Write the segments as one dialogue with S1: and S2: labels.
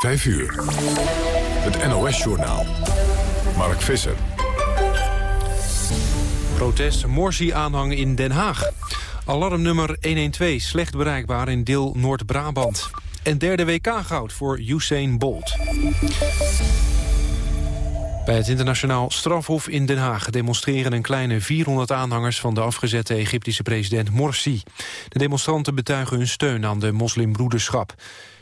S1: 5 uur. Het NOS-journaal. Mark Visser.
S2: Protest Morsi-aanhang in Den Haag. Alarmnummer 112 slecht bereikbaar in deel Noord-Brabant. En derde WK-goud voor Usain Bolt. Bij het internationaal strafhof in Den Haag demonstreren een kleine 400 aanhangers van de afgezette Egyptische president Morsi. De demonstranten betuigen hun steun aan de moslimbroederschap.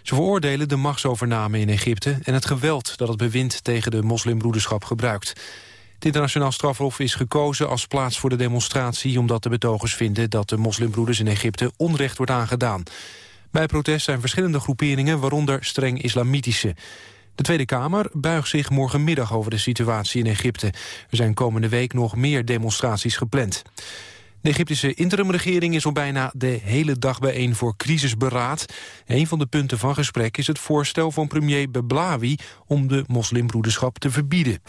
S2: Ze veroordelen de machtsovername in Egypte en het geweld dat het bewind tegen de moslimbroederschap gebruikt. Het internationaal strafhof is gekozen als plaats voor de demonstratie... omdat de betogers vinden dat de moslimbroeders in Egypte onrecht wordt aangedaan. Bij protest zijn verschillende groeperingen, waaronder streng islamitische. De Tweede Kamer buigt zich morgenmiddag over de situatie in Egypte. Er zijn komende week nog meer demonstraties gepland. De Egyptische interimregering is al bijna de hele dag bijeen voor crisisberaad. Een van de punten van gesprek is het voorstel van premier Beblawi om de moslimbroederschap te verbieden.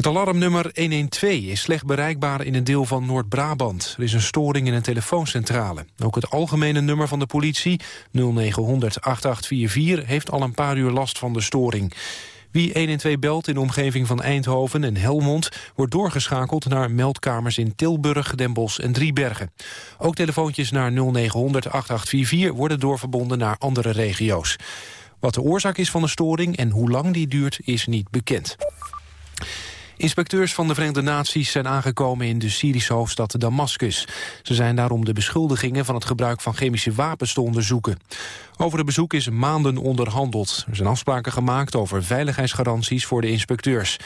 S2: Het alarmnummer 112 is slecht bereikbaar in een deel van Noord-Brabant. Er is een storing in een telefooncentrale. Ook het algemene nummer van de politie, 0900 8844, heeft al een paar uur last van de storing. Wie 112 belt in de omgeving van Eindhoven en Helmond... wordt doorgeschakeld naar meldkamers in Tilburg, Den Bosch en Driebergen. Ook telefoontjes naar 0900 8844 worden doorverbonden naar andere regio's. Wat de oorzaak is van de storing en hoe lang die duurt is niet bekend. Inspecteurs van de Verenigde Naties zijn aangekomen in de Syrische hoofdstad Damascus. Ze zijn daar om de beschuldigingen van het gebruik van chemische wapens te onderzoeken. Over het bezoek is maanden onderhandeld. Er zijn afspraken gemaakt over veiligheidsgaranties voor de inspecteurs.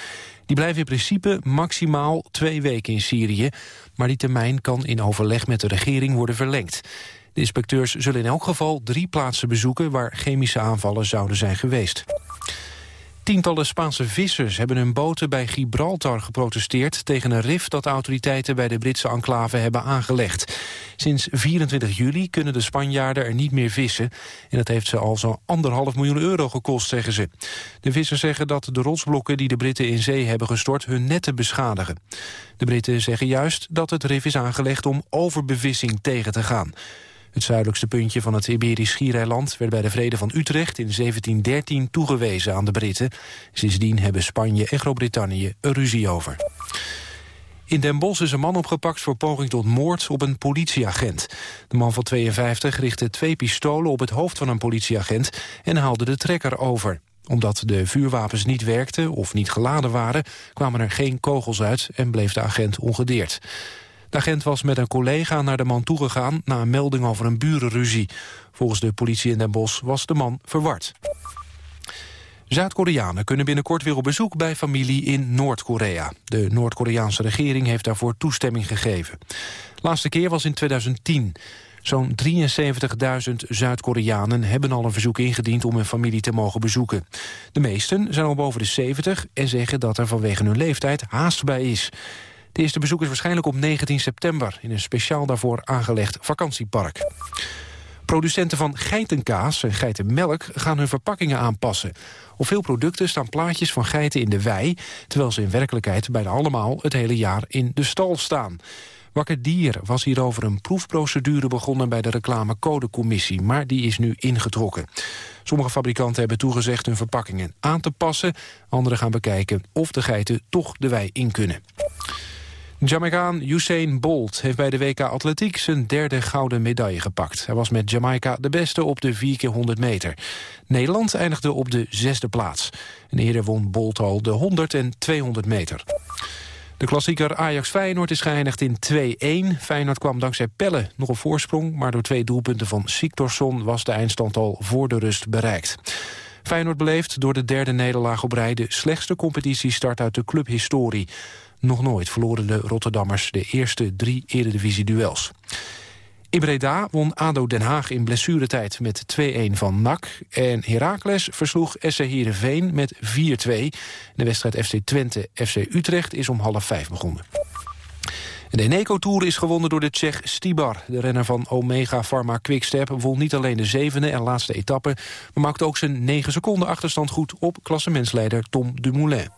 S2: Die blijven in principe maximaal twee weken in Syrië, maar die termijn kan in overleg met de regering worden verlengd. De inspecteurs zullen in elk geval drie plaatsen bezoeken waar chemische aanvallen zouden zijn geweest. Tientallen Spaanse vissers hebben hun boten bij Gibraltar geprotesteerd... tegen een rif dat de autoriteiten bij de Britse enclave hebben aangelegd. Sinds 24 juli kunnen de Spanjaarden er niet meer vissen... en dat heeft ze al zo'n anderhalf miljoen euro gekost, zeggen ze. De vissers zeggen dat de rotsblokken die de Britten in zee hebben gestort... hun netten beschadigen. De Britten zeggen juist dat het rif is aangelegd om overbevissing tegen te gaan. Het zuidelijkste puntje van het Iberisch schiereiland werd bij de Vrede van Utrecht in 1713 toegewezen aan de Britten. Sindsdien hebben Spanje en Groot-Brittannië er ruzie over. In Den Bosch is een man opgepakt voor poging tot moord op een politieagent. De man van 52 richtte twee pistolen op het hoofd van een politieagent en haalde de trekker over. Omdat de vuurwapens niet werkten of niet geladen waren, kwamen er geen kogels uit en bleef de agent ongedeerd. De agent was met een collega naar de man toegegaan... na een melding over een burenruzie. Volgens de politie in Den Bosch was de man verward. Zuid-Koreanen kunnen binnenkort weer op bezoek bij familie in Noord-Korea. De Noord-Koreaanse regering heeft daarvoor toestemming gegeven. Laatste keer was in 2010. Zo'n 73.000 Zuid-Koreanen hebben al een verzoek ingediend om hun familie te mogen bezoeken. De meesten zijn al boven de 70 en zeggen dat er vanwege hun leeftijd haast bij is. De eerste bezoek is waarschijnlijk op 19 september... in een speciaal daarvoor aangelegd vakantiepark. Producenten van geitenkaas en geitenmelk gaan hun verpakkingen aanpassen. Op veel producten staan plaatjes van geiten in de wei... terwijl ze in werkelijkheid bijna allemaal het hele jaar in de stal staan. Wakker Dier was hierover een proefprocedure begonnen... bij de reclamecodecommissie, maar die is nu ingetrokken. Sommige fabrikanten hebben toegezegd hun verpakkingen aan te passen. Anderen gaan bekijken of de geiten toch de wei in kunnen. Jamaicaan Usain Bolt heeft bij de WK Atletiek zijn derde gouden medaille gepakt. Hij was met Jamaica de beste op de 4 keer 100 meter. Nederland eindigde op de zesde plaats. En eerder won Bolt al de 100 en 200 meter. De klassieker Ajax-Feyenoord is geëindigd in 2-1. Feyenoord kwam dankzij Pelle nog op voorsprong... maar door twee doelpunten van Siktorsson was de eindstand al voor de rust bereikt. Feyenoord beleeft door de derde nederlaag op rij... de slechtste competitiestart uit de clubhistorie. Nog nooit verloren de Rotterdammers de eerste drie eredivisie-duels. In Breda won ADO Den Haag in blessuretijd met 2-1 van NAC. En Heracles versloeg SC Heerenveen met 4-2. De wedstrijd FC Twente-FC Utrecht is om half vijf begonnen. De Eneco Tour is gewonnen door de Tsjech Stibar. De renner van Omega Pharma Quickstep won niet alleen de zevende en laatste etappe... maar maakte ook zijn 9 seconden achterstand goed op klassementsleider Tom Dumoulin.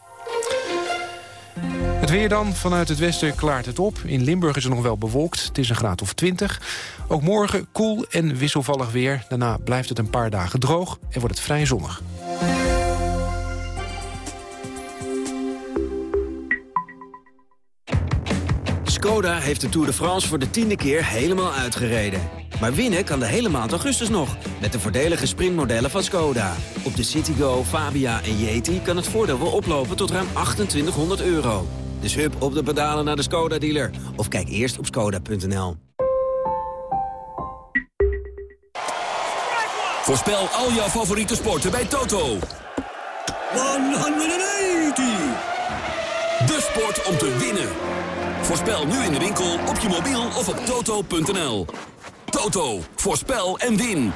S2: Het weer dan. Vanuit het westen klaart het op. In Limburg is het nog wel bewolkt. Het is een graad of 20. Ook morgen koel en wisselvallig weer. Daarna blijft het een paar dagen droog en wordt het vrij zonnig.
S3: Skoda heeft de Tour de France voor de tiende keer helemaal uitgereden. Maar winnen kan de hele maand augustus nog, met de voordelige sprintmodellen van Skoda. Op de Citigo, Fabia en Yeti kan het voordeel wel oplopen tot ruim 2800 euro. Dus hup op de pedalen naar de Skoda-dealer. Of kijk eerst op skoda.nl.
S4: Voorspel al jouw favoriete sporten bij Toto. 180! De sport om te winnen. Voorspel nu in de winkel, op je mobiel of op toto.nl. Toto, voorspel en win.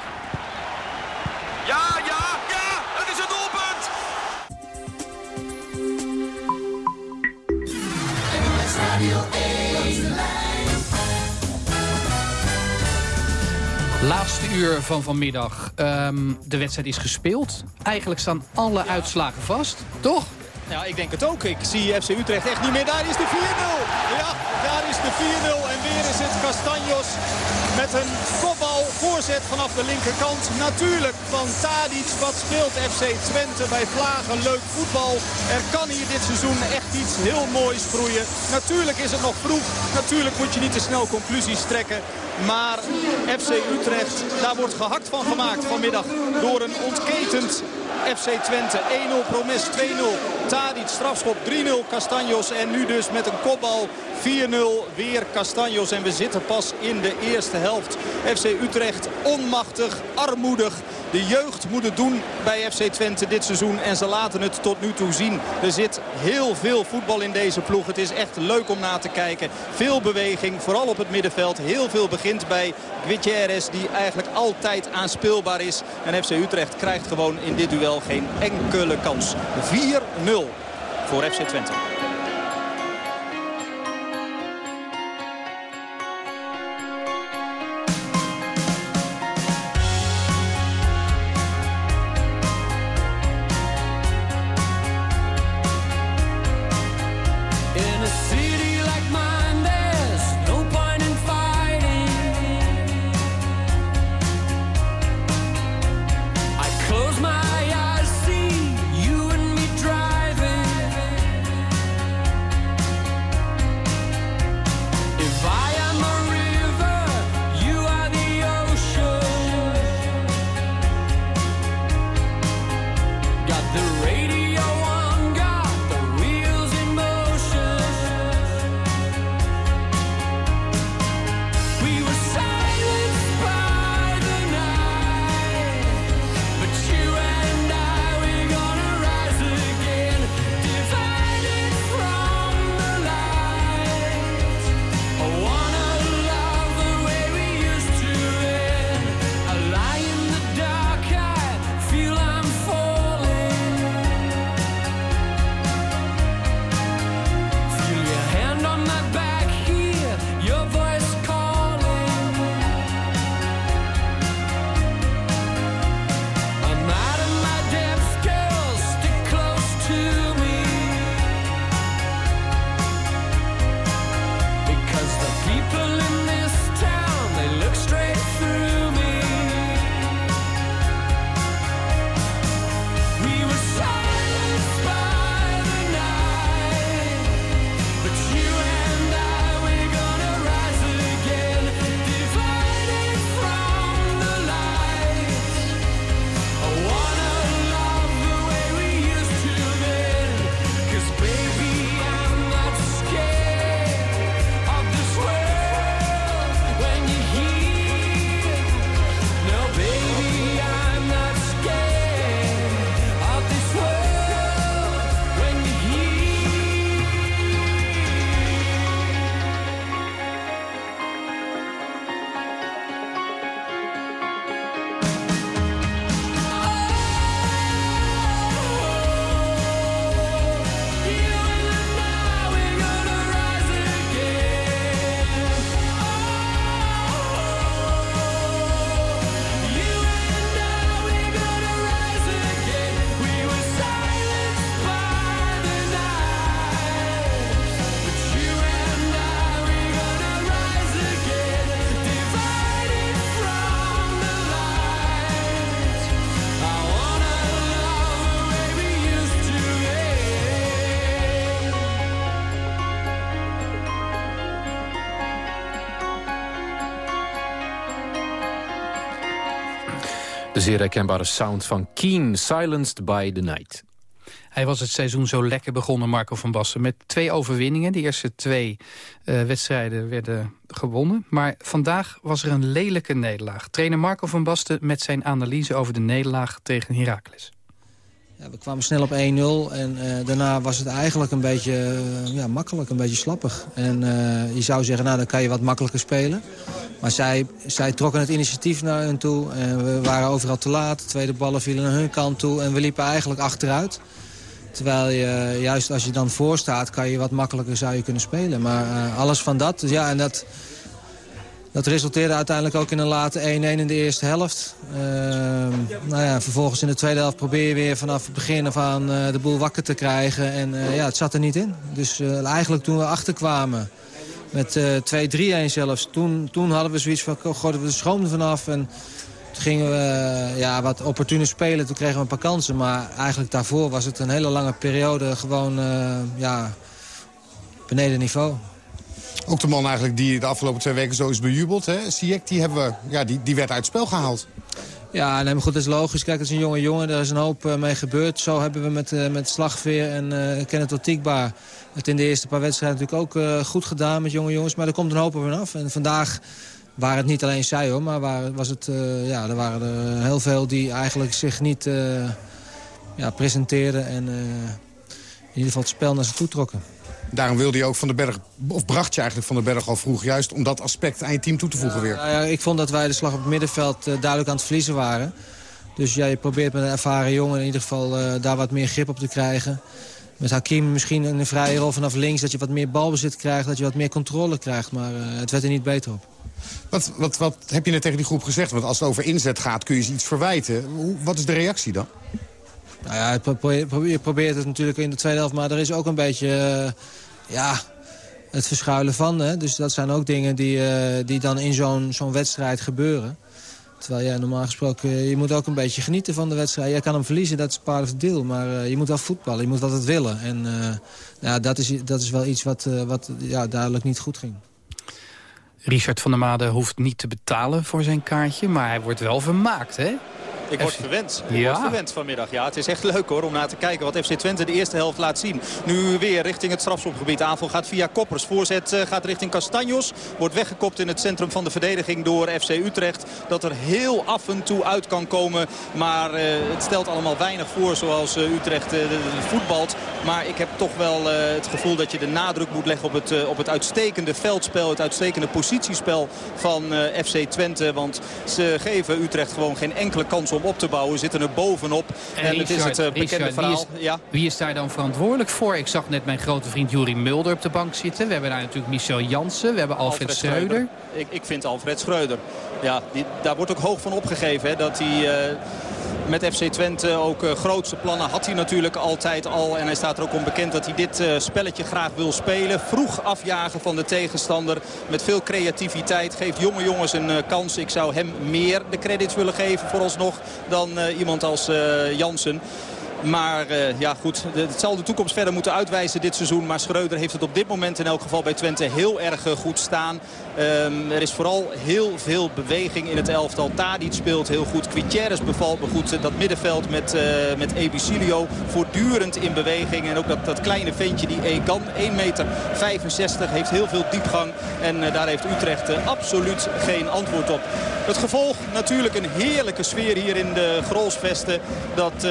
S5: Laatste uur van vanmiddag. Ehm, de wedstrijd is gespeeld. Eigenlijk staan alle uitslagen vast, toch?
S6: Ja, ik denk het ook. Ik zie FC Utrecht echt niet meer. Daar is de 4-0. Ja, daar is de 4-0. En weer is het Castanjos met een voorzet vanaf de linkerkant. Natuurlijk van Tadic. Wat speelt FC Twente bij Vlagen? Leuk voetbal. Er kan hier dit seizoen echt iets heel moois groeien. Natuurlijk is het nog vroeg. Natuurlijk moet je niet te snel conclusies trekken. Maar FC Utrecht, daar wordt gehakt van gemaakt vanmiddag door een ontketend FC Twente. 1-0 Promes, 2-0 Tadic, strafschop 3-0 Castanjos. En nu dus met een kopbal 4-0 weer Castanjos. En we zitten pas in de eerste helft. FC Utrecht onmachtig, armoedig. De jeugd moet het doen bij FC Twente dit seizoen. En ze laten het tot nu toe zien. Er zit heel veel voetbal in deze ploeg. Het is echt leuk om na te kijken. Veel beweging, vooral op het middenveld. Heel veel begint bij Gutierrez die eigenlijk altijd aanspeelbaar is. En FC Utrecht krijgt gewoon in dit duel geen enkele kans. 4-0 voor FC Twente.
S7: Zeer herkenbare sound van Keen, Silenced by the Night.
S5: Hij was het seizoen zo lekker begonnen, Marco van Basten. Met twee overwinningen. De eerste twee uh, wedstrijden werden gewonnen. Maar vandaag was er een lelijke nederlaag. Trainer Marco van Basten met zijn analyse over de nederlaag tegen Heracles.
S8: We kwamen snel op 1-0 en uh, daarna was het eigenlijk een beetje uh, ja, makkelijk, een beetje slappig. En uh, je zou zeggen, nou dan kan je wat makkelijker spelen. Maar zij, zij trokken het initiatief naar hun toe en we waren overal te laat. De tweede ballen vielen naar hun kant toe en we liepen eigenlijk achteruit. Terwijl je, juist als je dan voor staat, kan je wat makkelijker zou je kunnen spelen. Maar alles van dat, dus ja, en dat... Dat resulteerde uiteindelijk ook in een late 1-1 in de eerste helft. Uh, nou ja, vervolgens in de tweede helft probeer je weer vanaf het begin af aan uh, de boel wakker te krijgen. En uh, ja, het zat er niet in. Dus eigenlijk toen we achterkwamen met 2-3-1 zelfs, toen, toen hadden we zoiets van, gooiden we de schroom vanaf. En toen gingen we ja, wat opportune spelen, toen kregen we een paar kansen. Maar eigenlijk daarvoor was het een hele lange periode gewoon ja, beneden niveau.
S9: Ook de man eigenlijk die de afgelopen twee weken zo is bejubeld. Hè? Siek, die, hebben we, ja, die, die werd uit het spel gehaald.
S8: Ja, nee, maar goed, dat is logisch. Kijk, dat is een jonge jongen. Daar is een hoop uh, mee gebeurd. Zo hebben we met, uh, met Slagveer en uh, Kenneth het in de eerste paar wedstrijden natuurlijk ook goed gedaan met jonge jongens. Maar er komt een hoop op af. En vandaag waren het niet alleen zij hoor, maar was het, ja, er waren er heel veel die eigenlijk zich niet ja, presenteerden. En in ieder geval het spel naar ze toe trokken.
S9: Daarom wilde je ook van de berg, of bracht je eigenlijk van de berg al vroeg... juist om dat aspect aan je team toe te voegen weer.
S8: Ja, ja, ik vond dat wij de slag op het middenveld uh, duidelijk aan het verliezen waren. Dus ja, je probeert met een ervaren jongen in ieder geval uh, daar wat meer grip op te krijgen. Met Hakim misschien een vrije rol vanaf links... dat je wat meer balbezit krijgt, dat je wat meer controle krijgt. Maar uh, het werd er niet beter op.
S9: Wat, wat, wat heb je net tegen die groep gezegd? Want als het over inzet gaat, kun je ze iets verwijten. Hoe, wat is de reactie dan?
S8: Nou ja, je probeert het natuurlijk in de tweede helft, maar er is ook een beetje... Uh, ja, het verschuilen van. Hè? Dus dat zijn ook dingen die, uh, die dan in zo'n zo'n wedstrijd gebeuren. Terwijl ja, normaal gesproken, je moet ook een beetje genieten van de wedstrijd. Jij kan hem verliezen, dat is part of the deal. Maar je moet wel voetballen, je moet het willen. En nou, dat, is, dat is wel iets wat, wat ja, duidelijk niet goed ging.
S5: Richard van der Made hoeft niet te betalen voor zijn kaartje, maar hij wordt wel vermaakt, hè?
S6: Ik word verwend. Ik ja. word verwend vanmiddag. Ja, het is echt leuk hoor om naar te kijken wat FC Twente de eerste helft laat zien. Nu weer richting het strafschopgebied. Aanval gaat via Koppers. Voorzet uh, gaat richting Castanjos. Wordt weggekopt in het centrum van de verdediging door FC Utrecht. Dat er heel af en toe uit kan komen. Maar uh, het stelt allemaal weinig voor zoals uh, Utrecht voetbalt. Maar ik heb toch wel het gevoel dat je de nadruk moet leggen op het, op het uitstekende veldspel. Het uitstekende positiespel van FC Twente. Want ze geven Utrecht gewoon geen enkele kans om op te bouwen. Zitten er bovenop. En, en het is het uh, bekende
S5: Richard,
S6: verhaal.
S5: Wie is, ja? wie is, daar dan verantwoordelijk voor? Ik zag net mijn grote vriend Juri Mulder op de bank zitten. We hebben daar natuurlijk Michel Jansen. We hebben Alfred, Alfred Schreuder.
S6: Ik, ik vind Alfred Schreuder. Ja, die, daar wordt ook hoog van opgegeven. Hè, dat hij... Uh, met FC Twente ook uh, grootste plannen had hij natuurlijk altijd al. En hij staat er ook om bekend dat hij dit uh, spelletje graag wil spelen. Vroeg afjagen van de tegenstander. Met veel creativiteit. Geeft jonge jongens een uh, kans. Ik zou hem meer de credits willen geven vooralsnog dan iemand als Jansen. Maar uh, ja goed, het zal de toekomst verder moeten uitwijzen dit seizoen. Maar Schreuder heeft het op dit moment in elk geval bij Twente heel erg uh, goed staan. Um, er is vooral heel veel beweging in het elftal. Tadic speelt heel goed. Quintieres bevalt me goed. Dat middenveld met, uh, met Ebicilio voortdurend in beweging. En ook dat, dat kleine ventje, die Egan, 1 meter 65, heeft heel veel diepgang. En daar heeft Utrecht absoluut geen antwoord op. Het gevolg natuurlijk een heerlijke sfeer hier in de Grolsvesten. Dat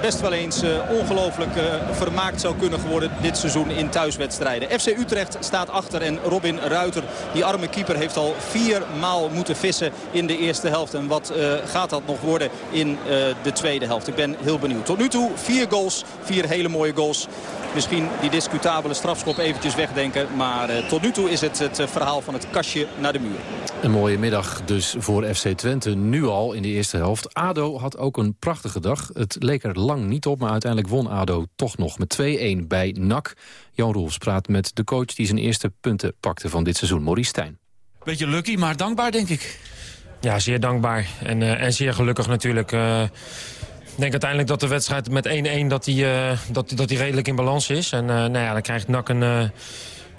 S6: best wel eens uh, ongelooflijk uh, vermaakt zou kunnen worden dit seizoen in thuiswedstrijden. FC Utrecht staat achter en Robin Ruiter, die arme keeper, heeft al vier maal moeten vissen in de eerste helft. En wat uh, gaat dat nog worden in de tweede helft? Ik ben heel benieuwd. Tot nu toe vier goals, vier hele mooie goals misschien die discutabele strafschop eventjes wegdenken. Maar tot nu toe is het het verhaal van het kastje naar de muur.
S7: Een mooie middag dus voor FC Twente. Nu al in de eerste helft. ADO had ook een prachtige dag. Het leek er lang niet op, maar uiteindelijk won ADO toch nog met 2-1 bij NAC. Jan Roels praat met de coach die zijn eerste punten pakte van dit seizoen, Maurice Stijn.
S10: Beetje lucky, maar dankbaar denk ik.
S11: Ja, zeer dankbaar. En, uh, en zeer gelukkig natuurlijk. Ik denk uiteindelijk dat de wedstrijd met 1-1 dat die, uh, dat, dat die redelijk in balans is. En uh, nou ja, dan krijgt NAC een, uh,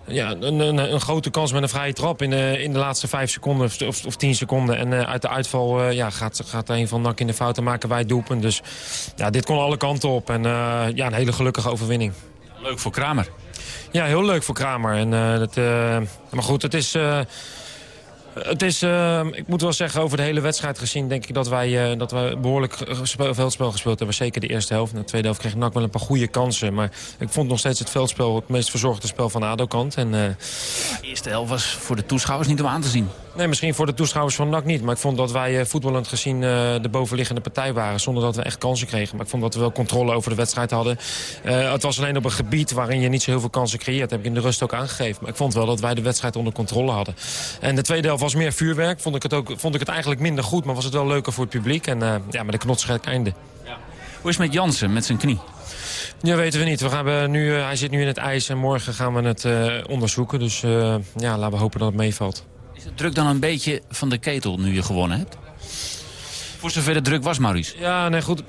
S11: ja, een, een, een, grote kans met een vrije trap in de, in de laatste vijf seconden of, of tien seconden. En uh, uit de uitval uh, ja, gaat, gaat een van NAC in de fouten maken wij doelpunt. Dus ja, dit kon alle kanten op. En uh, ja, een hele gelukkige overwinning.
S10: Leuk voor Kramer.
S11: Ja, heel leuk voor Kramer. En, dat, maar goed, het is... Het is, uh, ik moet wel zeggen, over de hele wedstrijd gezien... denk ik dat wij, uh, dat wij behoorlijk veldspel gespeeld hebben. Zeker de eerste helft. In de tweede helft kreeg NAC wel een paar goede kansen. Maar ik vond nog steeds het veldspel het meest verzorgde spel van de ADO-kant. En,
S10: de eerste helft was voor de toeschouwers niet om aan te zien.
S11: Nee, misschien voor de toeschouwers van NAC niet. Maar ik vond dat wij voetballend gezien de bovenliggende partij waren. Zonder dat we echt kansen kregen. Maar ik vond dat we wel controle over de wedstrijd hadden. het was alleen op een gebied waarin je niet zo heel veel kansen creëert. Dat heb ik in de rust ook aangegeven. Maar ik vond wel dat wij de wedstrijd onder controle hadden. En de tweede helft was meer vuurwerk. Vond ik het, ook, vond ik het eigenlijk minder goed, maar was het wel leuker voor het publiek. En uh, ja, met de knotscherk einde. Ja.
S10: Hoe is het met Jansen, met zijn knie?
S11: Ja, weten we niet. We gaan nu, uh, hij zit nu in het ijs en morgen gaan we het onderzoeken. Dus ja, laten we hopen dat het meevalt.
S10: Druk dan een beetje van de ketel nu je gewonnen hebt? Voor zover de druk was, Maurice.
S11: Ja, nee, goed.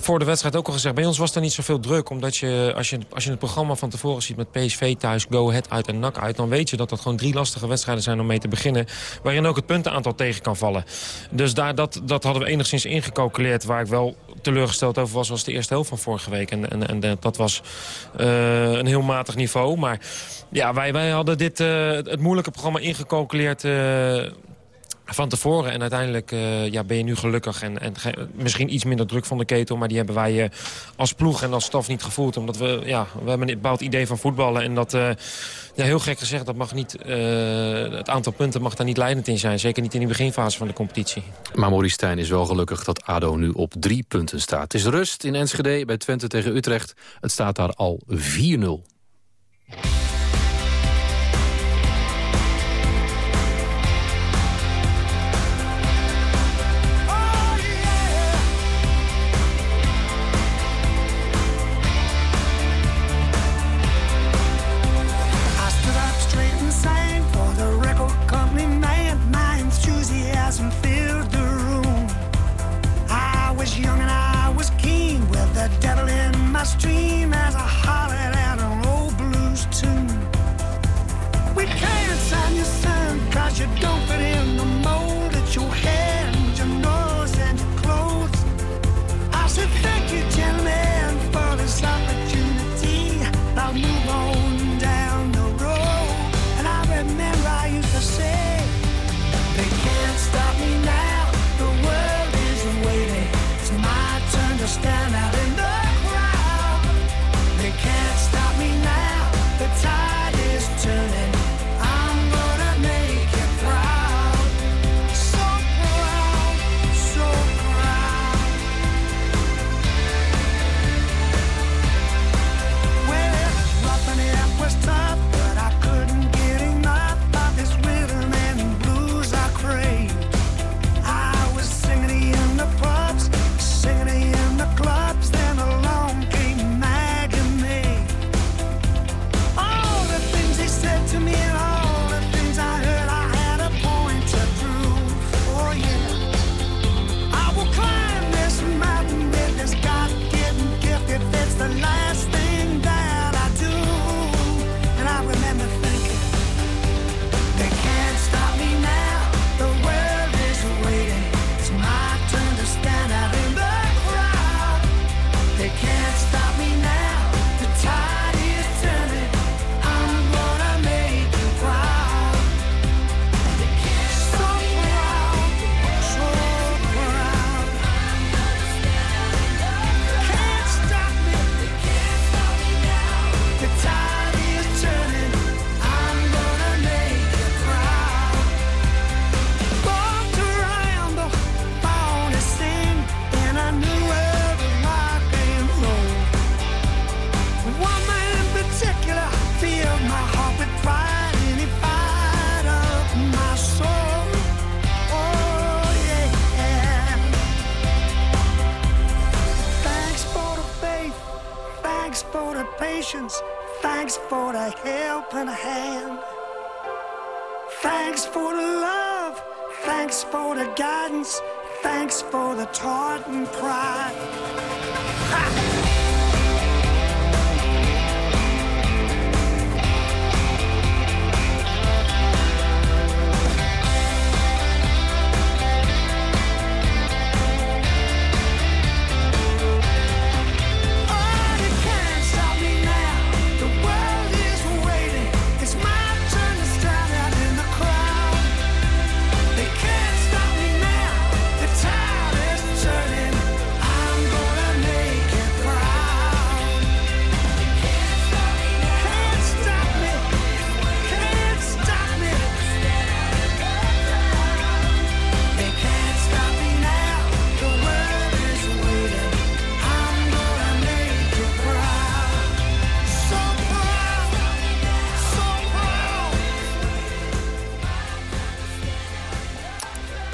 S11: Voor de wedstrijd ook al gezegd. Bij ons was er niet zoveel druk. Omdat je, als je, als je het programma van tevoren ziet met PSV thuis, Go Ahead uit en NAC uit... dan weet je dat dat gewoon drie lastige wedstrijden zijn om mee te beginnen. Waarin ook het puntenaantal tegen kan vallen. Dus daar, dat, dat hadden we enigszins ingecalculeerd. Waar ik wel teleurgesteld over was, was de eerste helft van vorige week. En, en, en dat was uh, een heel matig niveau. Maar ja, wij, wij hadden dit, uh, het moeilijke programma ingecalculeerd... Uh, van tevoren. En uiteindelijk uh, ja, ben je nu gelukkig. En, en misschien iets minder druk van de ketel. Maar die hebben wij uh, als ploeg en als staf niet gevoeld. Omdat we, ja, we hebben een bepaald idee van voetballen. En dat, uh, ja, heel gek gezegd, dat mag niet, het aantal punten mag daar niet leidend in zijn. Zeker niet in die beginfase van de competitie.
S12: Maar Maurice Stijn is wel gelukkig dat ADO nu op drie punten staat. Het is rust in Enschede bij Twente tegen Utrecht. Het staat daar al 4-0.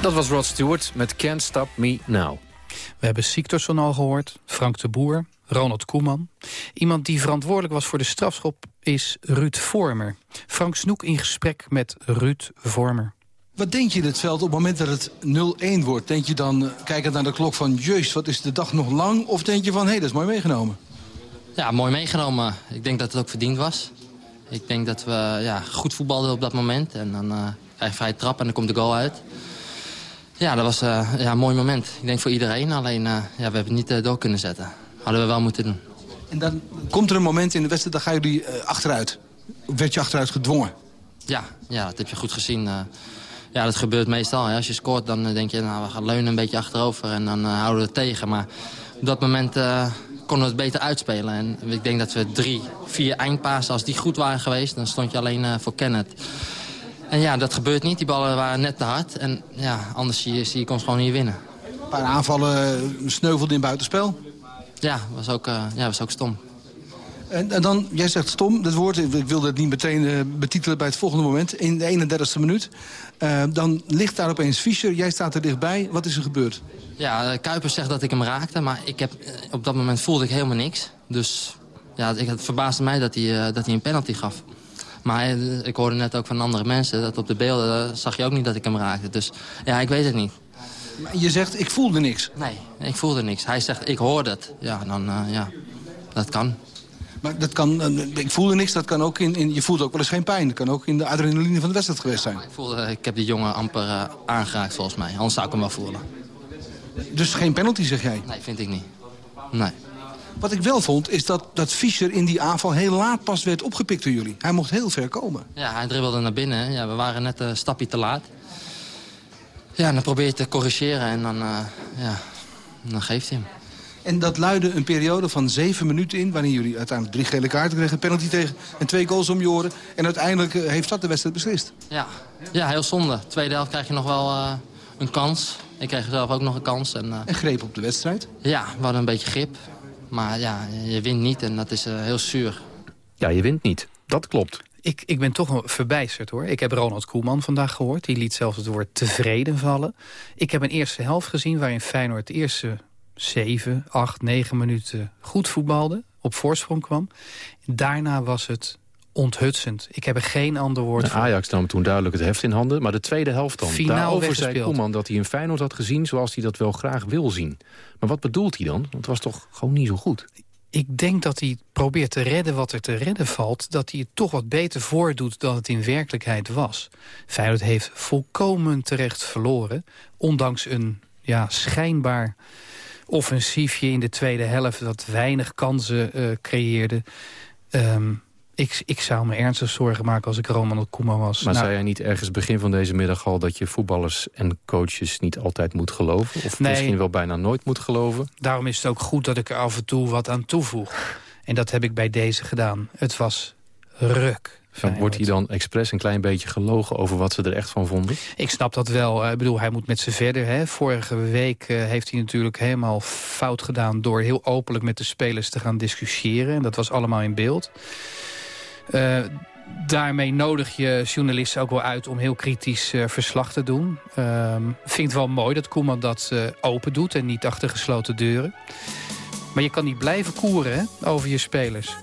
S7: Dat was Rod Stewart met Can't Stop Me Now.
S5: We hebben Siktorsson al gehoord, Frank de Boer, Ronald Koeman. Iemand die verantwoordelijk was voor de strafschop is Ruud Vormer. Frank Snoek in gesprek met Ruud Vormer.
S13: Wat denk je in het veld op het moment dat het 0-1 wordt? Denk je dan, eh, kijkend naar de klok van... jeus, wat is de dag nog lang? Of denk je van, hé, hey, dat is mooi meegenomen?
S14: Ja, mooi meegenomen. Ik denk dat het ook verdiend was. Ik denk dat we ja, goed voetbalden op dat moment. En dan uh, krijg je vrije trap en dan komt de goal uit. Ja, dat was uh, ja, een mooi moment. Ik denk voor iedereen. Alleen, uh, ja, we hebben het niet door kunnen zetten. Hadden we wel moeten doen.
S13: En dan komt er een moment in de wedstrijd, dan gaan jullie achteruit. Werd je achteruit gedwongen?
S14: Ja, ja, dat heb je goed gezien. ja, dat gebeurt meestal. Hè. Als je scoort, dan denk je, nou, we gaan leunen een beetje achterover. En dan houden we het tegen. Maar op dat moment konden we het beter uitspelen. En ik denk dat we drie, vier eindpassen, als die goed waren geweest... dan stond je alleen voor Kenneth. En ja, dat gebeurt niet. Die ballen waren net te hard. En ja, anders zie je, zie je ons gewoon niet winnen.
S13: Een paar aanvallen sneuvelden in buitenspel?
S14: Ja, was ook, uh, ja, was ook stom.
S13: En, en, dan, jij zegt stom, dat woord, ik wilde het niet meteen uh, betitelen bij het volgende moment. In de 31ste minuut. Uh, dan ligt daar opeens Fischer, jij staat er dichtbij. Wat is er gebeurd?
S14: Ja, Kuipers zegt dat ik hem raakte, maar ik heb, op dat moment voelde ik helemaal niks. Dus ja, het verbaasde mij dat hij, dat hij een penalty gaf. Maar ik hoorde net ook van andere mensen, dat op de beelden zag je ook niet dat ik hem raakte. Dus ja, ik weet het niet.
S13: Maar je zegt, ik voelde niks?
S14: Nee, ik voelde niks. Hij zegt, ik hoorde het. Ja, dan, ja, dat kan.
S13: Maar dat kan, ik voelde niks, dat kan ook in, in, je voelt ook wel eens geen pijn. Dat kan ook in de adrenaline van de wedstrijd geweest zijn.
S14: ik, voelde, ik heb die jongen amper uh, aangeraakt volgens mij, anders zou ik hem wel voelen.
S13: Dus geen penalty, zeg jij?
S14: Nee, vind ik niet. Nee.
S13: Wat ik wel vond, is dat, dat Fischer in die aanval heel laat pas werd opgepikt door jullie. Hij mocht heel ver komen.
S14: Ja, hij dribbelde naar binnen. Ja, we waren net een stapje te laat. Ja, dan probeer je te corrigeren en dan, uh, ja, dan geeft hij hem.
S13: En dat luidde een periode van zeven minuten in... waarin jullie uiteindelijk drie gele kaarten kregen, een penalty tegen... en twee goals om je oren. En uiteindelijk uh, heeft dat de wedstrijd beslist.
S14: Ja, ja heel zonde. Tweede helft krijg je nog wel uh, een kans. Ik kreeg zelf ook nog een kans. En, uh,
S13: en greep op de wedstrijd?
S14: Ja, we hadden een beetje grip. Maar ja, je wint niet en dat is heel zuur.
S7: Ja, je wint niet. Dat klopt.
S5: Ik, ik ben toch verbijsterd hoor. Ik heb Ronald Koeman vandaag gehoord. Die liet zelfs het woord tevreden vallen. Ik heb een eerste helft gezien waarin Feyenoord het eerste zeven, acht, negen minuten goed voetbalde. Op voorsprong kwam. Daarna was het onthutsend. Ik heb er geen ander woord voor.
S7: Ajax nam toen duidelijk het heft in handen. Maar de tweede helft dan.
S5: Finaal
S7: Daarover zei Koeman dat hij een Feyenoord had gezien... zoals hij dat wel graag wil zien. Maar wat bedoelt hij dan? Want het was toch gewoon niet zo goed?
S5: Ik denk dat hij probeert te redden wat er te redden valt... dat hij het toch wat beter voordoet dan het in werkelijkheid was. Feyenoord heeft volkomen terecht verloren. Ondanks een ja, schijnbaar offensiefje in de tweede helft... dat weinig kansen uh, creëerde. Um, ik, ik zou me ernstig zorgen maken als ik Roman Koeman was.
S7: Maar nou, zei jij niet ergens begin van deze middag al... dat je voetballers en coaches niet altijd moet geloven? Of nee, misschien wel bijna nooit moet geloven?
S5: Daarom is het ook goed dat ik er af en toe wat aan toevoeg. En dat heb ik bij deze gedaan. Het was ruk.
S7: Feyenoord. Wordt hij dan expres een klein beetje gelogen over wat ze er echt van vonden?
S5: Ik snap dat wel. Ik bedoel, hij moet met ze verder. Hè. Vorige week uh, heeft hij natuurlijk helemaal fout gedaan... door heel openlijk met de spelers te gaan discussiëren. En dat was allemaal in beeld. Uh, daarmee nodig je journalisten ook wel uit om heel kritisch uh, verslag te doen. Uh, vind het wel mooi dat Koeman dat uh, open doet en niet achter gesloten deuren. Maar je kan niet blijven koeren over je spelers.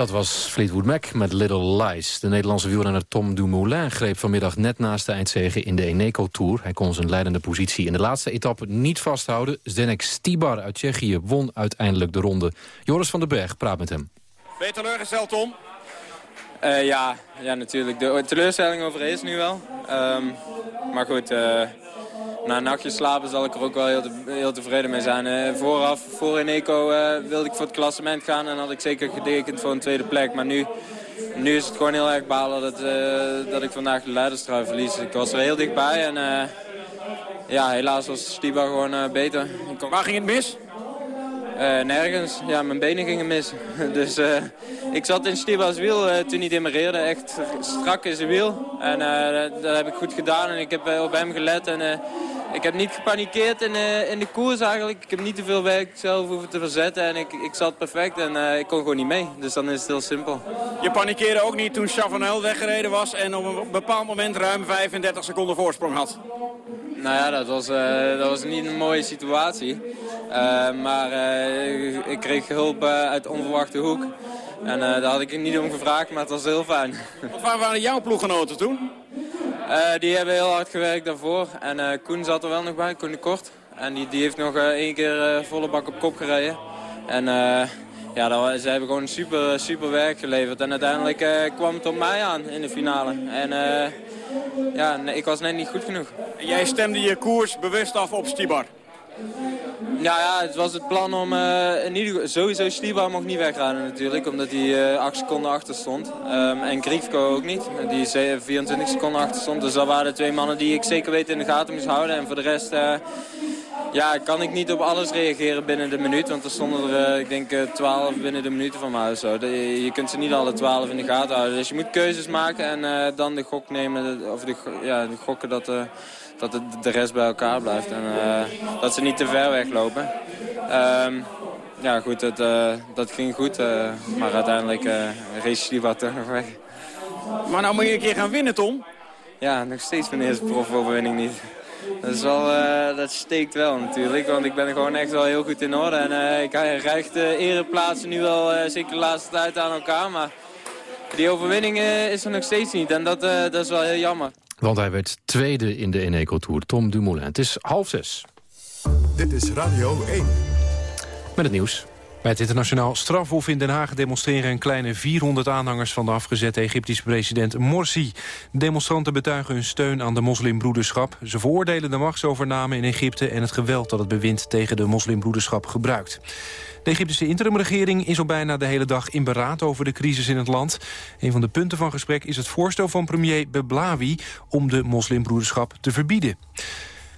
S7: Dat was Fleetwood Mac met Little Lies. De Nederlandse wielrenner Tom Dumoulin greep vanmiddag net naast de eindzege in de Eneco Tour. Hij kon zijn leidende positie in de laatste etappe niet vasthouden. Zdenek Stibar uit Tsjechië won uiteindelijk de ronde. Joris van den Berg praat met hem.
S15: Ben je teleurgesteld, Tom?
S16: Uh, ja, ja, natuurlijk. De teleurstelling over is nu wel. Um, maar goed, uh, na een nachtje slapen zal ik er ook wel heel, te, heel tevreden mee zijn. Vooraf, voor Eneco, wilde ik voor het klassement gaan en had ik zeker getekend voor een tweede plek. Maar nu, nu is het gewoon heel erg balen dat, dat ik vandaag de leiderstrui verlies. Ik was er heel dichtbij en ja, helaas was Stiba gewoon beter.
S15: Waar ging het mis?
S16: Uh, nergens. Ja, mijn benen gingen mis. dus uh, ik zat in Stiba's wiel uh, toen hij demereerde. Echt strak in zijn wiel. En dat heb ik goed gedaan en ik heb op hem gelet. En ik heb niet gepanikeerd in, in de koers eigenlijk. Ik heb niet te veel werk zelf hoeven te verzetten. En ik, ik zat perfect en ik kon gewoon niet mee. Dus dan is het heel simpel.
S15: Je panikeerde ook niet toen Chavanel weggereden was... en op een bepaald moment ruim 35 seconden voorsprong had?
S16: Nou ja, dat was, uh, dat was niet een mooie situatie. Uh, maar uh, ik kreeg hulp uit onverwachte hoek. En daar had ik niet om gevraagd, maar het was heel fijn.
S15: Wat waren jouw ploeggenoten toen?
S16: die hebben heel hard gewerkt daarvoor. En Koen zat er wel nog bij, Koen de Kort. En die, die heeft nog één keer volle bak op kop gereden. En ja, ze hebben gewoon super, super werk geleverd. En uiteindelijk kwam het op mij aan in de finale. En ja, nee, ik was net niet goed genoeg.
S15: Jij stemde je koers bewust af op Stibar?
S16: Ja, ja, het was het plan om... Uh, in ieder sowieso Stibar mocht niet wegrijden natuurlijk, omdat hij uh, 8 seconden achter stond. Um, en Grifko ook niet, die 24 seconden achter stond. Dus dat waren de twee mannen die ik zeker weten in de gaten moest houden. En voor de rest... Uh, ja, kan ik niet op alles reageren binnen de minuut. Want er stonden er, ik denk, 12 binnen de minuten van mij zo. Je kunt ze niet alle 12 in de gaten houden. Dus je moet keuzes maken en dan de gok nemen. Of de, ja, de gokken dat, dat de, de rest bij elkaar blijft. En uh, dat ze niet te ver weglopen. Um, ja, goed, dat, dat ging goed. maar uiteindelijk race die wat toch nog weg.
S15: Maar nou moet je een keer gaan winnen, Tom.
S16: Ja, nog steeds mijn eerste profoverwinning niet. Dat, is wel, uh, dat steekt wel natuurlijk, want ik ben gewoon echt wel heel goed in orde. En uh, ik krijg de ereplaatsen nu wel uh, zeker de laatste tijd aan elkaar. Maar die overwinning is er nog steeds niet en dat, dat is wel heel jammer.
S7: Want hij werd tweede in de Eneco Tour, Tom Dumoulin. Het is half zes.
S1: Dit is Radio 1.
S7: Met het nieuws.
S2: Bij het internationaal strafhof in Den Haag demonstreren een kleine 400 aanhangers van de afgezette Egyptische president Morsi. demonstranten betuigen hun steun aan de moslimbroederschap. Ze veroordelen de machtsovername in Egypte en het geweld dat het bewind tegen de moslimbroederschap gebruikt. De Egyptische interimregering is al bijna de hele dag in beraad over de crisis in het land. Een van de punten van gesprek is het voorstel van premier Beblawi om de moslimbroederschap te verbieden.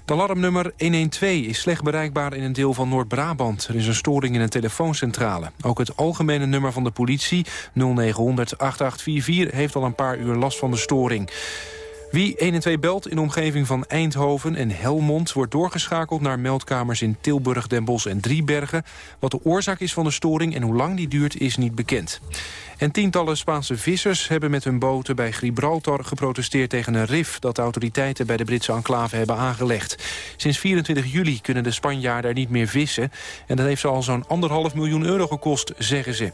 S2: De alarmnummer 112 is slecht bereikbaar in een deel van Noord-Brabant. Er is een storing in een telefooncentrale. Ook het algemene nummer van de politie, 0900 8844, heeft al een paar uur last van de storing. Wie 112 belt in de omgeving van Eindhoven en Helmond... wordt doorgeschakeld naar meldkamers in Tilburg, Den Bosch en Driebergen. Wat de oorzaak is van de storing en hoe lang die duurt is niet bekend. En tientallen Spaanse vissers hebben met hun boten bij Gibraltar geprotesteerd tegen een rif dat de autoriteiten bij de Britse enclave hebben aangelegd. Sinds 24 juli kunnen de Spanjaarden er niet meer vissen en dat heeft ze al zo'n anderhalf miljoen euro gekost, zeggen ze.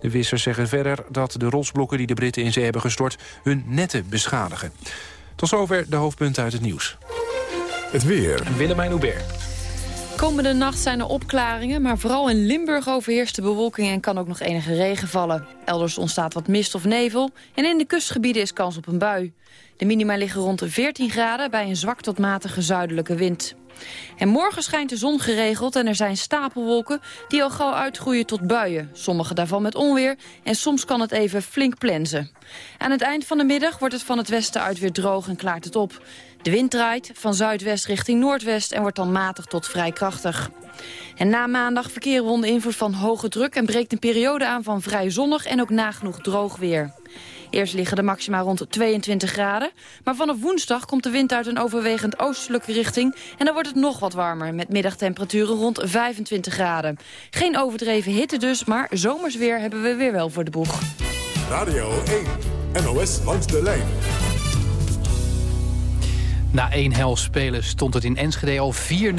S2: De vissers zeggen verder dat de rotsblokken die de Britten in zee hebben gestort hun netten beschadigen. Tot zover de hoofdpunten uit het nieuws.
S1: Het weer.
S2: Willemijn Hubert.
S17: Komende nacht zijn er opklaringen, maar vooral in Limburg overheerst de bewolking en kan ook nog enige regen vallen. Elders ontstaat wat mist of nevel en in de kustgebieden is kans op een bui. De minima liggen rond de 14 graden bij een zwak tot matige zuidelijke wind. En morgen schijnt de zon geregeld en er zijn stapelwolken die al gauw uitgroeien tot buien. Sommige daarvan met onweer en soms kan het even flink plensen. Aan het eind van de middag wordt het van het westen uit weer droog en klaart het op. De wind draait van zuidwest richting noordwest en wordt dan matig tot vrij krachtig. En na maandag verkeren we onder invloed van hoge druk... en breekt een periode aan van vrij zonnig en ook nagenoeg droog weer. Eerst liggen de maxima rond 22 graden. Maar vanaf woensdag komt de wind uit een overwegend oostelijke richting... en dan wordt het nog wat warmer, met middagtemperaturen rond 25 graden. Geen overdreven hitte dus, maar zomersweer hebben we weer wel voor de boeg.
S1: Radio 1, NOS langs de lijn.
S5: Na één hel spelen stond het in Enschede al 4-0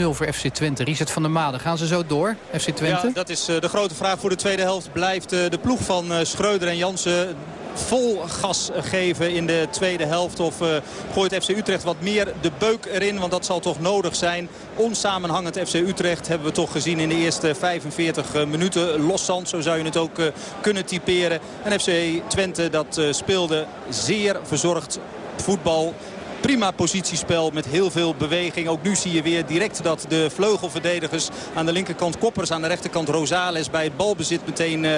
S5: voor FC Twente. Richard van der Made, gaan ze zo door, FC Twente?
S6: Ja, dat is eh, de grote vraag voor de tweede helft. Blijft eh, de ploeg van eh, Schreuder en Jansen vol gas geven in de tweede helft? Of uh, gooit FC Utrecht wat meer de beuk erin? Want dat zal toch nodig zijn. Onsamenhangend FC Utrecht hebben we toch gezien in de eerste 45 minuten. Loszand, zo zou je het ook uh, kunnen typeren. En FC Twente dat speelde zeer verzorgd voetbal prima positiespel met heel veel beweging. Ook nu zie je weer direct dat de vleugelverdedigers aan de linkerkant Koppers, aan de rechterkant Rosales bij het balbezit meteen uh,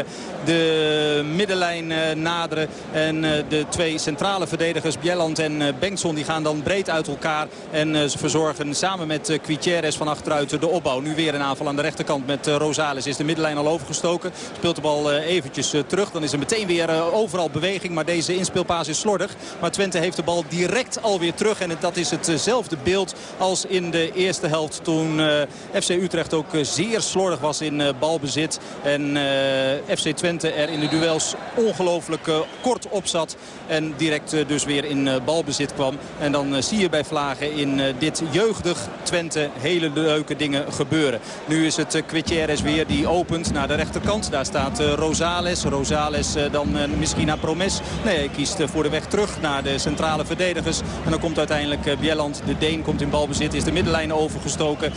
S6: de middenlijn uh, naderen. En uh, de twee centrale verdedigers Bjelland en Bengtson die gaan dan breed uit elkaar. En ze verzorgen samen met Quitieres van achteruit de opbouw. Nu weer een aanval aan de rechterkant met Rosales. Is de middenlijn al overgestoken. Speelt de bal eventjes terug. Dan is er meteen weer overal beweging. Maar deze inspeelpaas is slordig. Maar Twente heeft de bal direct alweer terug. En dat is hetzelfde beeld als in de eerste helft. Toen uh, FC Utrecht ook zeer slordig was in uh, balbezit. En FC Twente er in de duels ongelooflijk kort op zat. En direct dus weer in balbezit kwam. En dan zie je bij Vlagen in dit jeugdig Twente hele leuke dingen gebeuren. Nu is het Quitieres weer die opent naar de rechterkant. Daar staat Rosales. Rosales dan misschien naar Promes. Nee, hij kiest voor de weg terug naar de centrale verdedigers. En dan komt uiteindelijk Bjelland. De Deen komt in balbezit, is de middenlijn overgestoken.